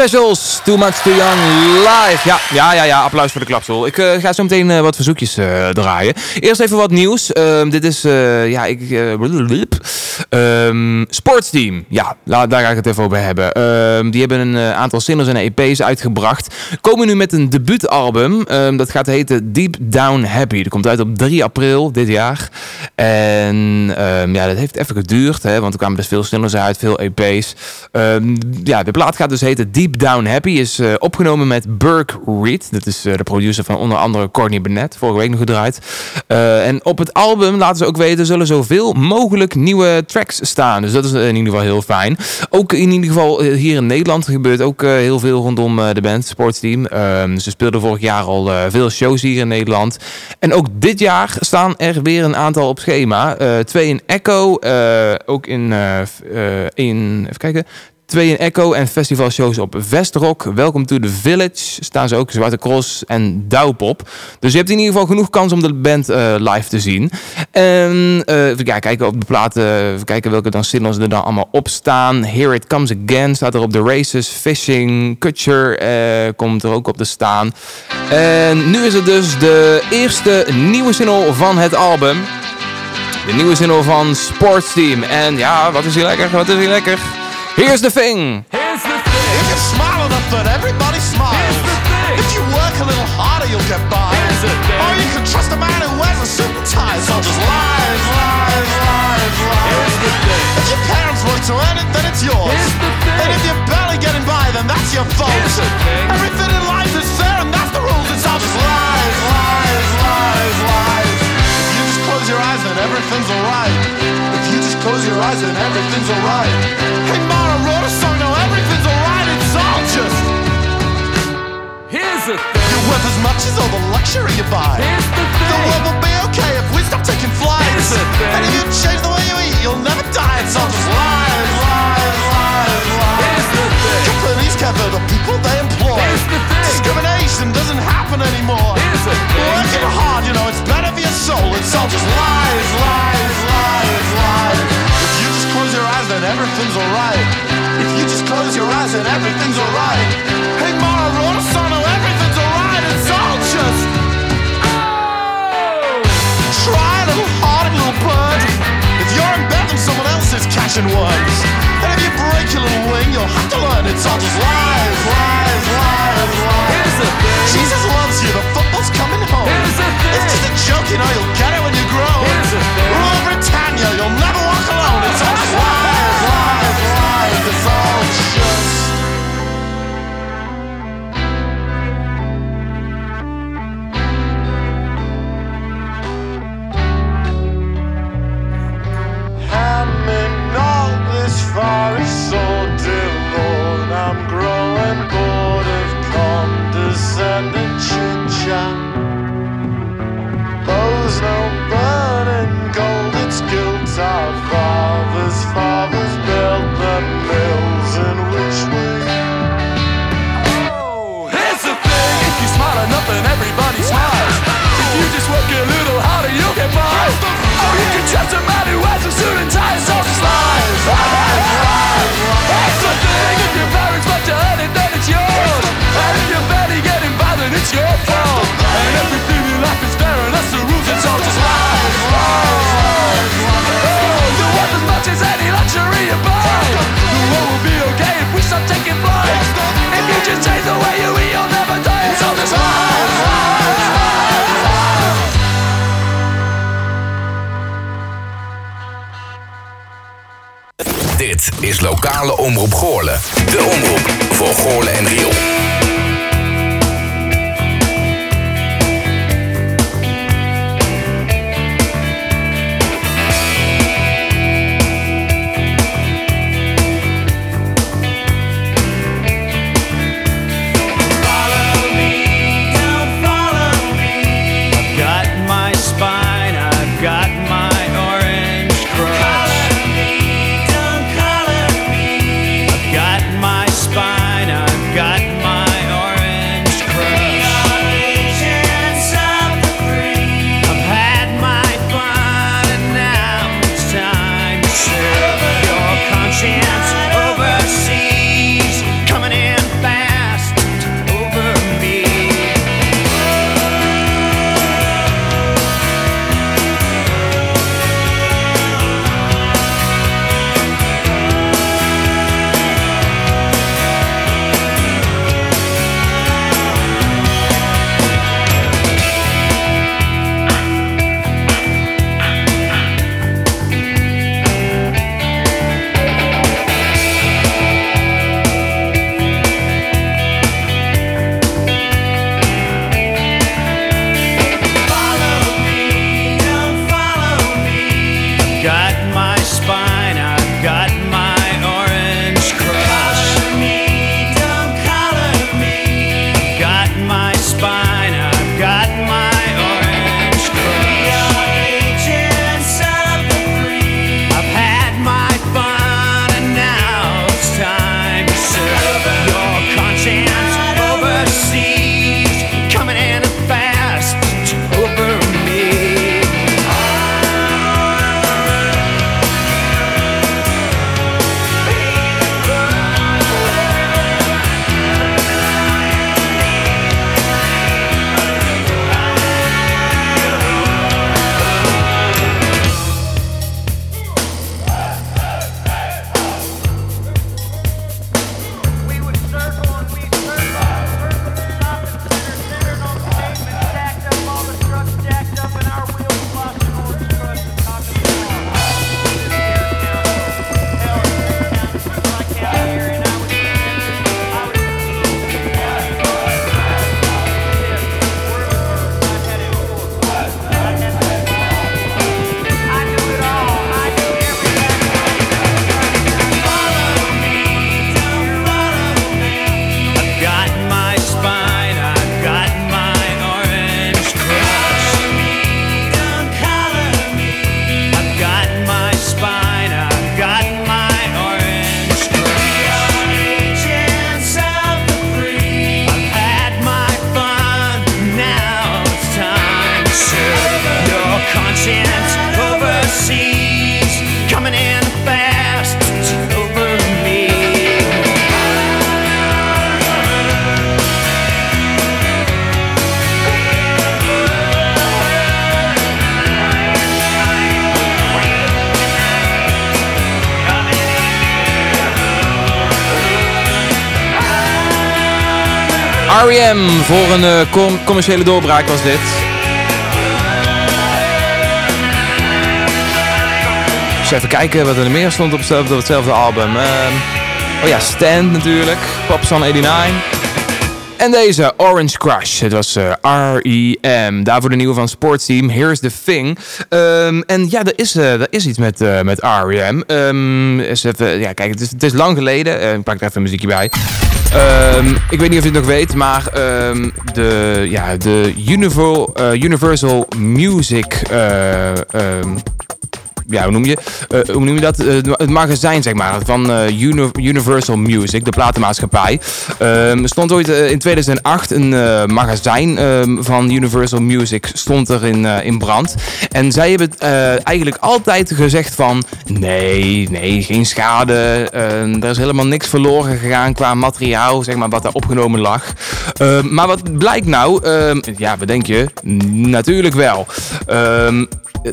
Specials, Too Much Too Young, live. Ja, ja, ja, ja applaus voor de klapsel. Ik eh, ga zo meteen eh, wat verzoekjes eh, draaien. Eerst even wat nieuws. Ehm, dit is, ja, ik... Sportsteam. Ja, daar ga ik het even over hebben. Ehm, die hebben een eh, aantal singles en EP's uitgebracht. Komen nu met een debuutalbum. Ehm, dat gaat heten Deep Down Happy. Dat komt uit op 3 april dit jaar. En ehm, ja, dat heeft even geduurd, hè, want er kwamen dus veel singles uit, veel EP's. Ja, de plaat gaat dus heten Deep Down Happy. Is eh, opgenomen met Burke Reed. Dat is eh, de producer van onder andere Courtney Burnett. Vorige week nog gedraaid. En op het album, laten ze ook weten, zullen zoveel mogelijk nieuwe tracks staan. Dus dat is in ieder geval heel fijn. Ook in ieder geval eh, hier in Nederland gebeurt ook eh, heel veel rondom eh, de band, Sportsteam. Ehm, ze speelden vorig jaar al eh, veel shows hier in Nederland. En ook dit jaar staan er weer een aantal op schema. Eh, twee in Echo, eh, ook in, eh, eh, in, even kijken, twee in Echo en festivalshows op Vestrock. Welcome to the Village staan ze ook, Zwarte Cross en Douwpop. Dus je hebt in ieder geval genoeg kans om de band eh, live te zien. En eh, even kijken op de platen, even kijken welke dan singles er dan allemaal op staan. Here It Comes Again staat er op The Races, Fishing, Kutcher eh, komt er ook op te staan. En nu is het dus de eerste nieuwe single van het album. De nieuwe single van Sportsteam. En ja, wat is hier lekker? Wat is hier lekker? Here's the thing. Here's the thing. If you smile enough that everybody smiles. Here's the thing. If you work a little harder, you'll get by. Here's the thing. Or you can trust a man who wears a suit and tie. So just lies, lies, lies, lies. Here's the thing. If your parents work to earn it, then it's yours. Here's the thing. And if you're barely getting by, then that's your fault. Here's the thing. Everything in life everything's alright. If you just close your eyes, then everything's alright. Hey, Mara wrote a song, now everything's alright. It's all just. Here's the thing. You're worth as much as all the luxury you buy. Here's the thing. The world will be okay if we stop taking flights. Here's the thing. And if you change the way you eat, you'll never die. It's all just lies, lies, lies, lies. Here's the thing. Companies cover the people they employ. Just a joke, you know, you'll get it when you grow. Voor een eh, com- commerciële doorbraak was dit. Dus even kijken wat er meer stond op hetzelfde, op hetzelfde album. Ehm, oh ja, Stand natuurlijk. Popson 89. En deze, Orange Crush. Het was eh, R.E.M. Daarvoor de nieuwe van Sportsteam, Here's the Thing. Ehm, en ja, er is, eh, er is iets met, met R.E.M. Ehm, ja, kijk, het is, het is lang geleden. Ik pak er even een muziekje bij. Ehm, ik weet niet of je het nog weet, maar ehm, de, ja, de Universal, eh, Universal Music... eh, ehm, ja, hoe noem je, eh, hoe noem je dat? Eh, het magazijn, zeg maar, van eh, Uni- Universal Music, de platenmaatschappij. Ehm, er stond ooit in 2008 een magazijn ehm, van Universal Music stond er in, in brand. En zij hebben eigenlijk altijd gezegd van, nee, nee, geen schade. Ehm, er is helemaal niks verloren gegaan qua materiaal, zeg maar, wat daar opgenomen lag. Maar wat blijkt nou? Ja, wat denk je? Natuurlijk wel.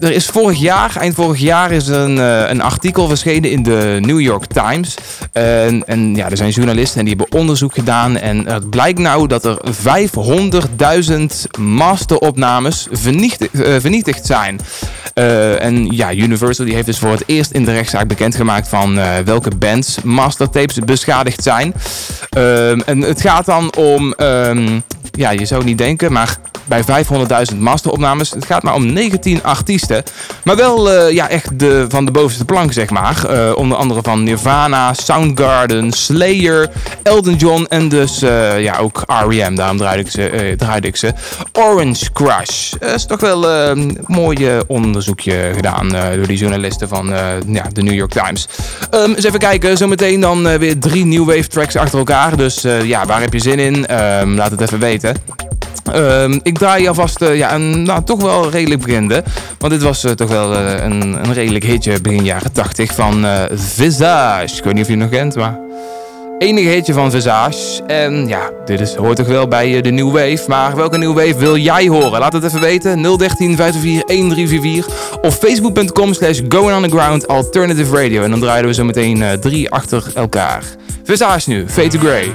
Er is vorig jaar, eind vorig jaar, is een, eh, een artikel verschenen in de New York Times. En, en ja, er zijn journalisten en die hebben onderzoek gedaan. En het blijkt nou dat er 500.000 masteropnames vernietigd, eh, vernietigd zijn. Eh, en ja, Universal die heeft dus voor het eerst in de rechtszaak bekendgemaakt van eh, welke bands mastertapes beschadigd zijn. Ehm, en het gaat dan om, ehm, ja, je zou niet denken, maar bij 500.000 masteropnames. Het gaat maar om 19 artiesten. Maar wel eh, ja, echt de, van de bovenste plank, zeg maar. Onder andere van Nirvana, Soundgarden, Slayer, Elton John en dus ja, ook R.E.M. Daarom draaide ik ze. draaide ik ze. Orange Crush. Dat is toch wel een mooi eh, onderzoekje gedaan eh, door die journalisten van eh, ja, de New York Times. Ehm, eens even kijken. Zometeen dan eh, weer drie New Wave tracks achter elkaar. Dus ja, waar heb je zin in? Ehm, laat het even weten. Ehm, ik draai alvast ja, een nou, toch wel redelijk bekende. Want dit was toch wel een, een redelijk hitje begin jaren 80 van Visage. Ik weet niet of je het nog kent, maar... Enige hitje van Visage. En ja, dit is, hoort toch wel bij de New Wave. Maar welke New Wave wil jij horen? Laat het even weten. 013 504 1344 of facebook.com slash going underground alternative radio. En dan draaien we zo meteen drie achter elkaar. Visage nu, Fade to Grey.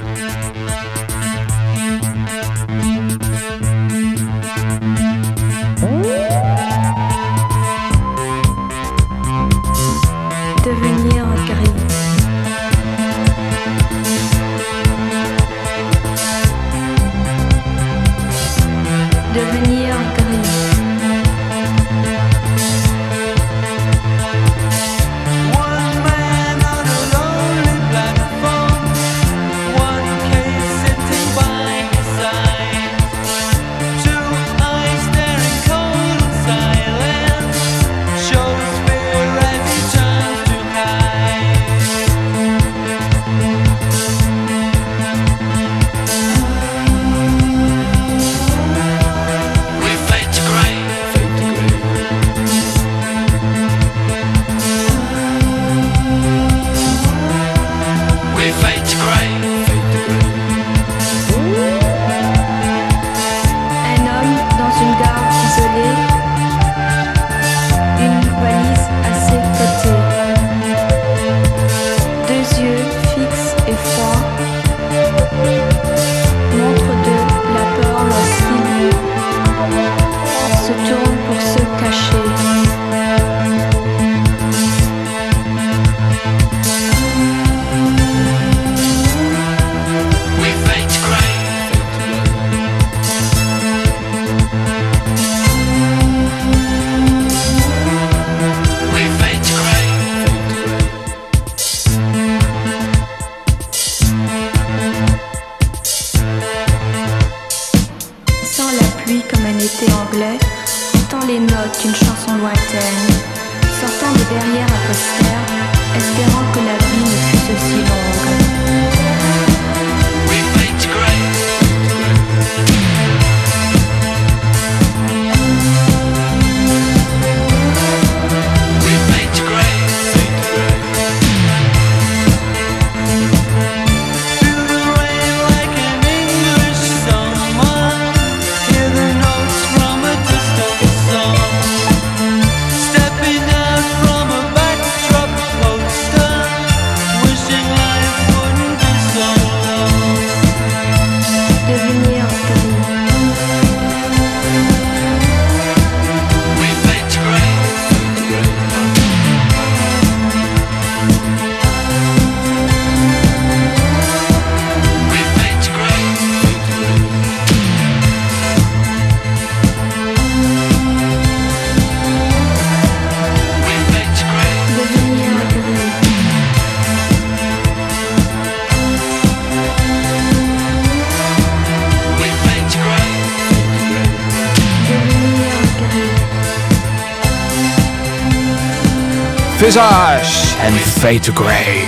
Fade to Grey.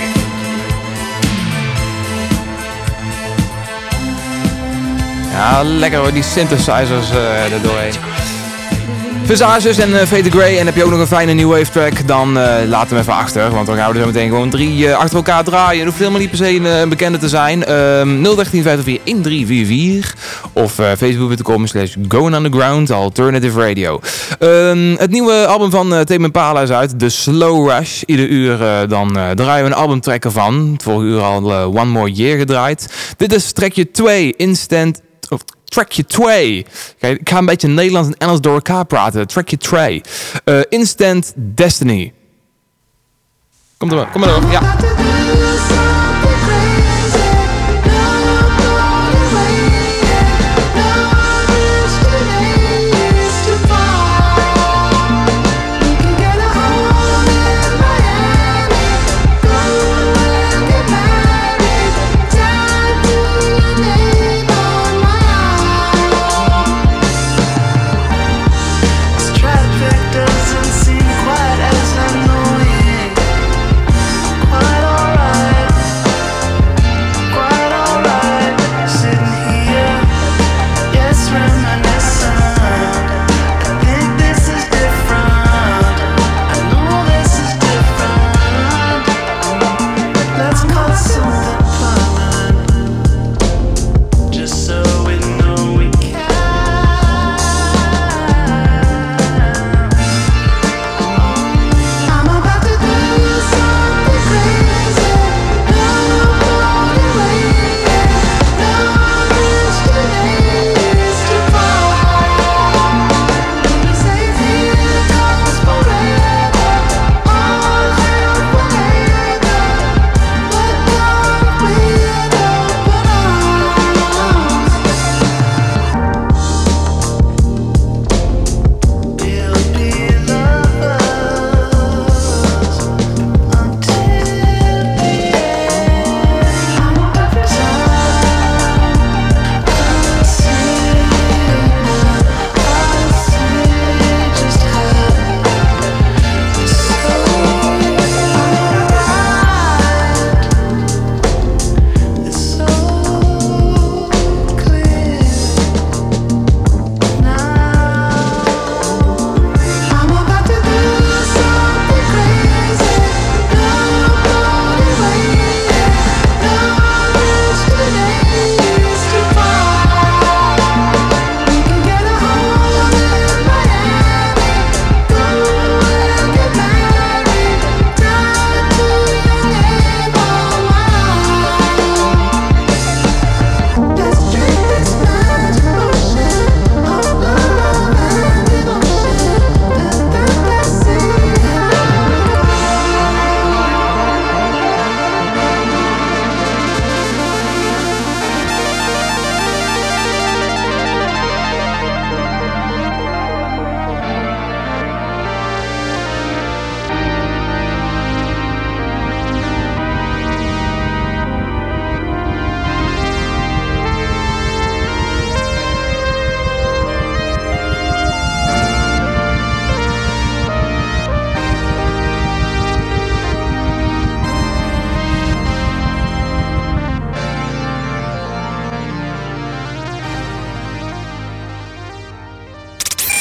Ja, lekker hoor, die synthesizers eh er doorheen. Visages en uh, Fade to Grey. En heb je ook nog een fijne new wave track, dan eh laat hem even achter. Want dan gaan we er zo meteen gewoon drie eh, achter elkaar draaien. Het hoeft helemaal niet per se een, eh, bekende te zijn. Ehm 013 1344 of eh, facebook.com slash going underground alternative radio. Ehm, het nieuwe album van uh, Tame Impala is uit, The Slow Rush. Ieder uur eh, dan eh, draaien we een albumtrack ervan. Het vorige uur al eh, One More Year gedraaid. Dit is trackje 2, Instant... Of, trackje 2. Kijk, ik ga een beetje Nederlands en Engels door elkaar praten. Trackje 2. Eh, Instant Destiny. Kom er maar, kom maar door.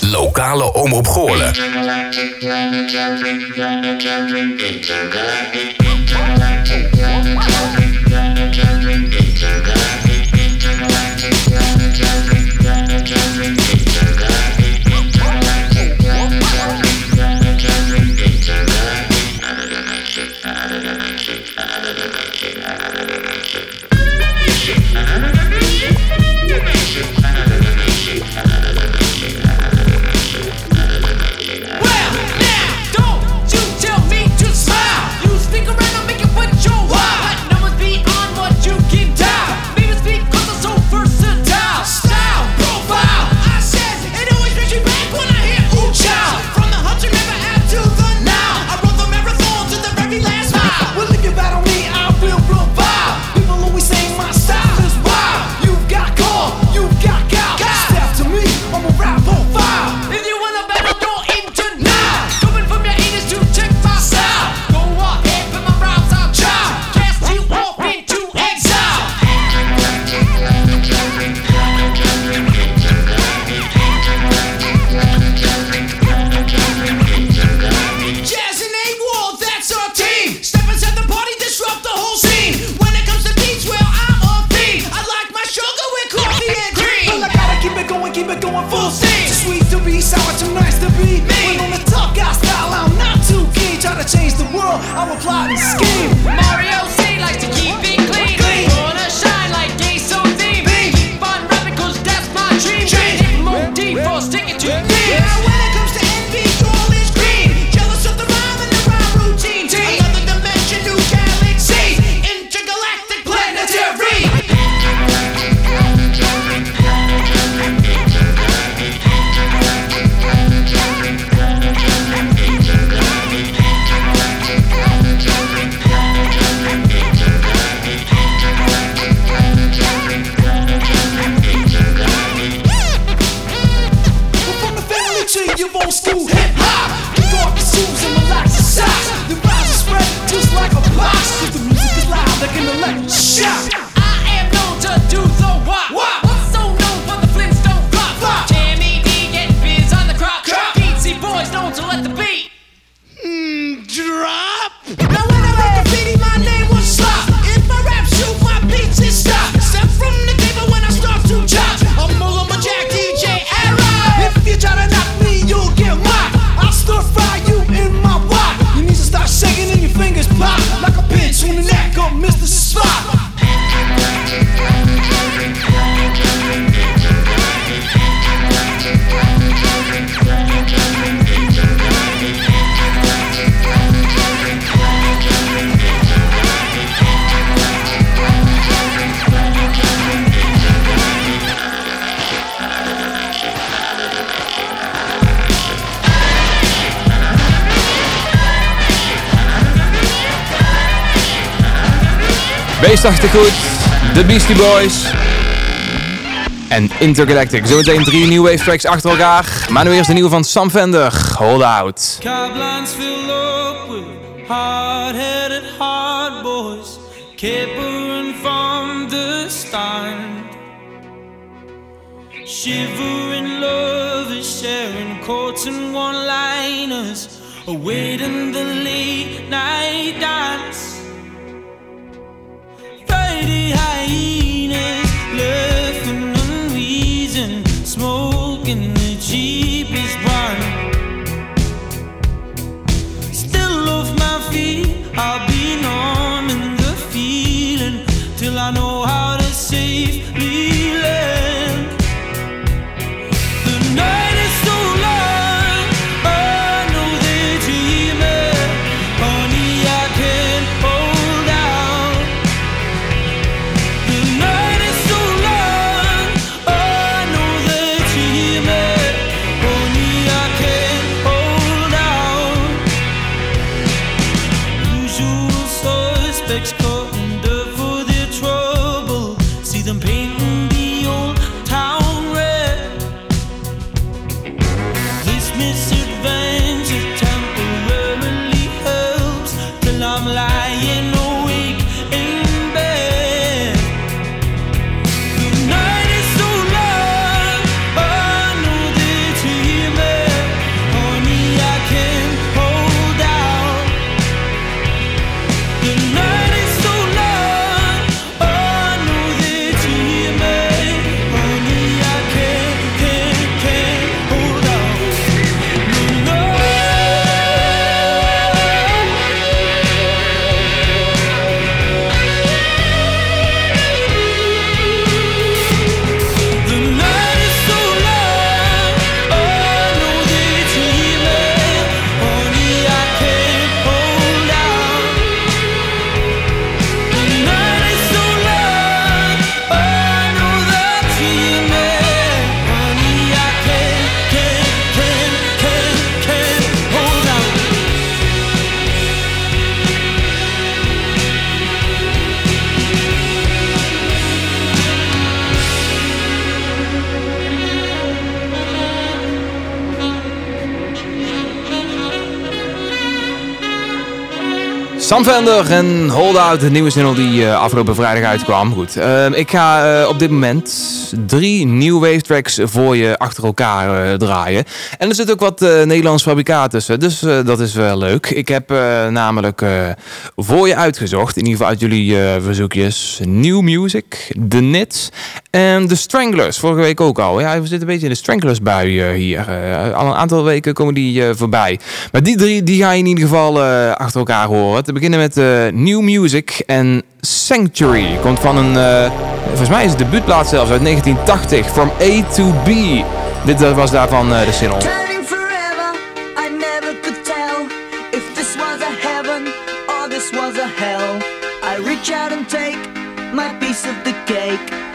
Lokale Omroep Goorlen. Beast achtergoed. De Beastie Boys. En Intergalactic. Zometeen drie New Wave tracks achter elkaar. Maar nu eerst de nieuwe van Sam Vender. Hold out. hard-headed hard boys capering from the stand. Shivering lovers sharing courts and one-liners, awaiting the late night dance. En Holdout, de nieuwe single die eh, afgelopen vrijdag uitkwam. Goed, ehm, ik ga eh, op dit moment drie nieuwe Wave tracks voor je achter elkaar eh, draaien. En er zit ook wat Nederlands fabrikaat tussen, dus dat is wel leuk. Ik heb namelijk voor je uitgezocht, in ieder geval uit jullie verzoekjes, New Music, The Nits en de Stranglers, vorige week ook al. Ja, we zitten een beetje in de Stranglers-bui eh, hier. Eh, al een aantal weken komen die eh, voorbij. Maar die drie die ga je in ieder geval achter elkaar horen. Te beginnen met New Music en Sanctuary. Komt van een, volgens mij is het debuutplaat zelfs uit 1980. From A to B. Dit was daarvan de single. was. I reach out and take my piece of the cake.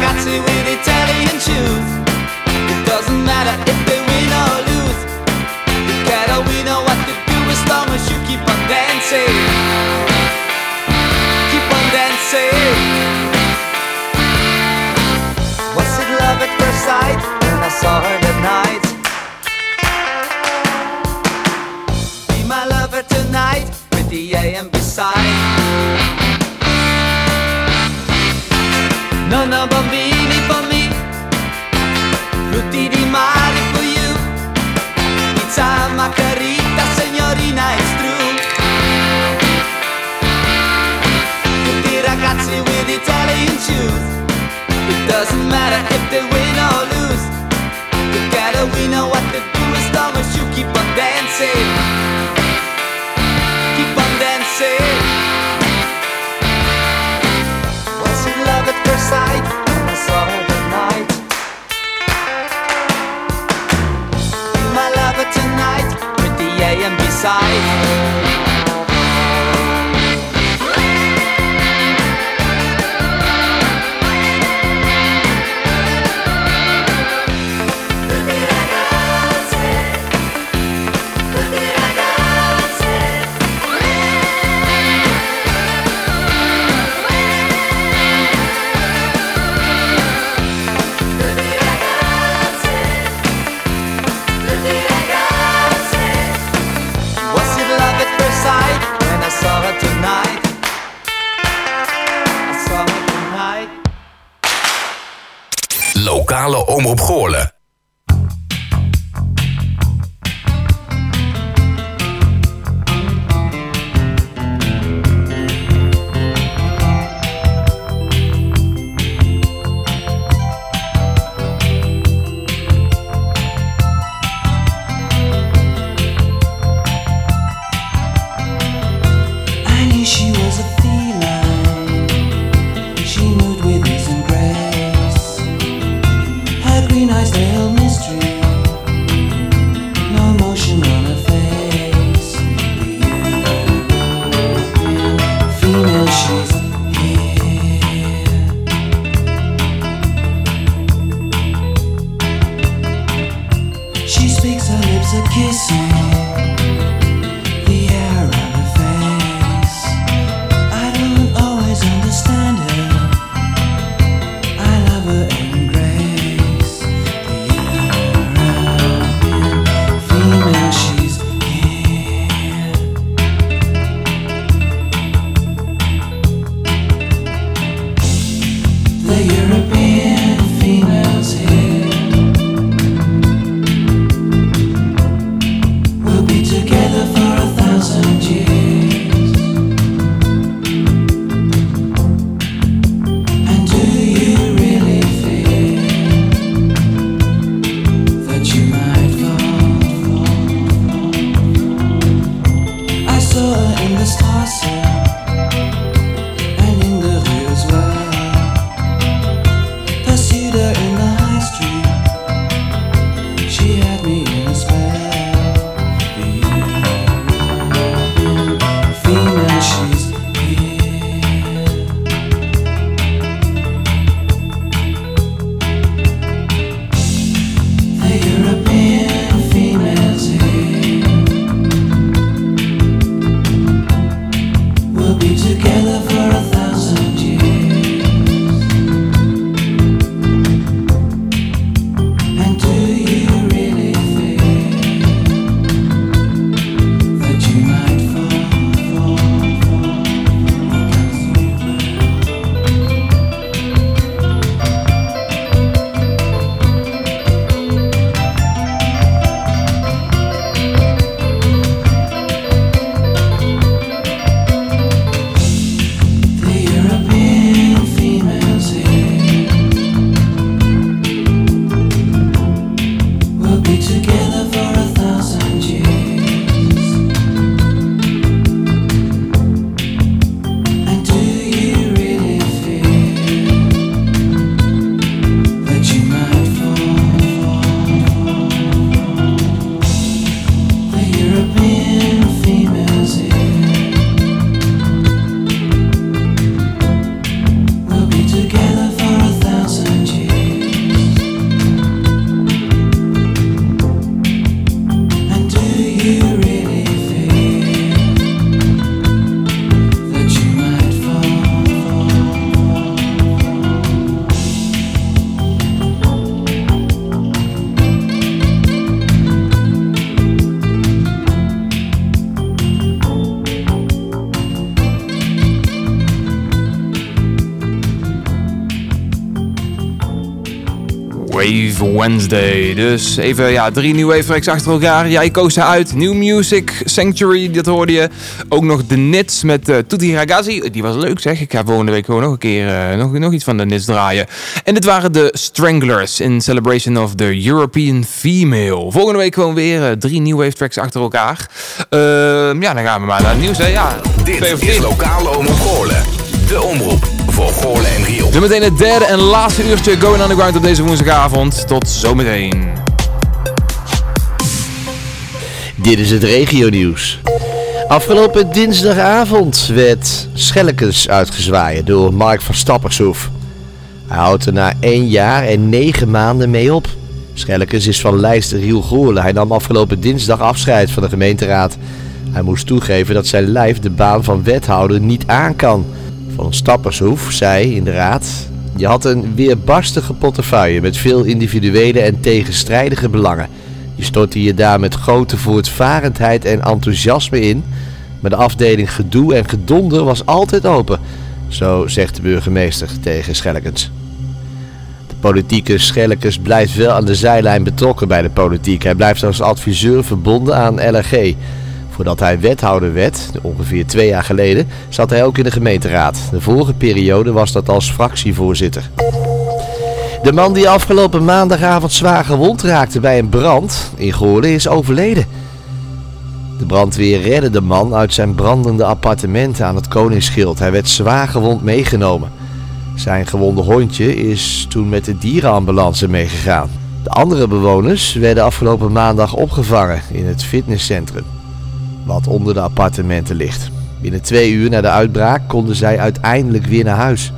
got to with it Wednesday. Dus even ja, drie nieuwe wave tracks achter elkaar. Jij koos ze uit. New Music, Sanctuary, dat hoorde je. Ook nog The Nits met uh, Tutti Ragazzi. Die was leuk zeg. Ik ga volgende week gewoon nog een keer uh, nog, nog iets van de Nits draaien. En dit waren de Stranglers in celebration of the European Female. Volgende week gewoon weer uh, drie nieuwe wave tracks achter elkaar. Ehm, ja, dan gaan we maar naar het nieuws. Hè. Ja, Dit is lokale omroep. De omroep voor Goorlen en. Zometeen het derde en laatste uurtje Going Underground op deze woensdagavond. Tot zometeen. Dit is het regionieuws. Afgelopen dinsdagavond werd Schellekens uitgezwaaid door Mark van Stappershoef. Hij houdt er na één jaar en negen maanden mee op. Schellekens is van lijst Riel Goorlen. Hij nam afgelopen dinsdag afscheid van de gemeenteraad. Hij moest toegeven dat zijn lijf de baan van wethouder niet aan kan. Stappershoef zei in de raad... Je had een weerbarstige portefeuille met veel individuele en tegenstrijdige belangen. Je stortte je daar met grote voortvarendheid en enthousiasme in... maar de afdeling gedoe en gedonder was altijd open. Zo zegt de burgemeester tegen Schellekens. De politieke Schellekens blijft wel aan de zijlijn betrokken bij de politiek. Hij blijft als adviseur verbonden aan LRG... Voordat hij wethouder werd, ongeveer twee jaar geleden, zat hij ook in de gemeenteraad. De vorige periode was dat als fractievoorzitter. De man die afgelopen maandagavond zwaar gewond raakte bij een brand in Goorlen is overleden. De brandweer redde de man uit zijn brandende appartement aan het Koningsschild. Hij werd zwaar gewond meegenomen. Zijn gewonde hondje is toen met de dierenambulance meegegaan. De andere bewoners werden afgelopen maandag opgevangen in het fitnesscentrum wat onder de appartementen ligt. Binnen twee uur na de uitbraak konden zij uiteindelijk weer naar huis.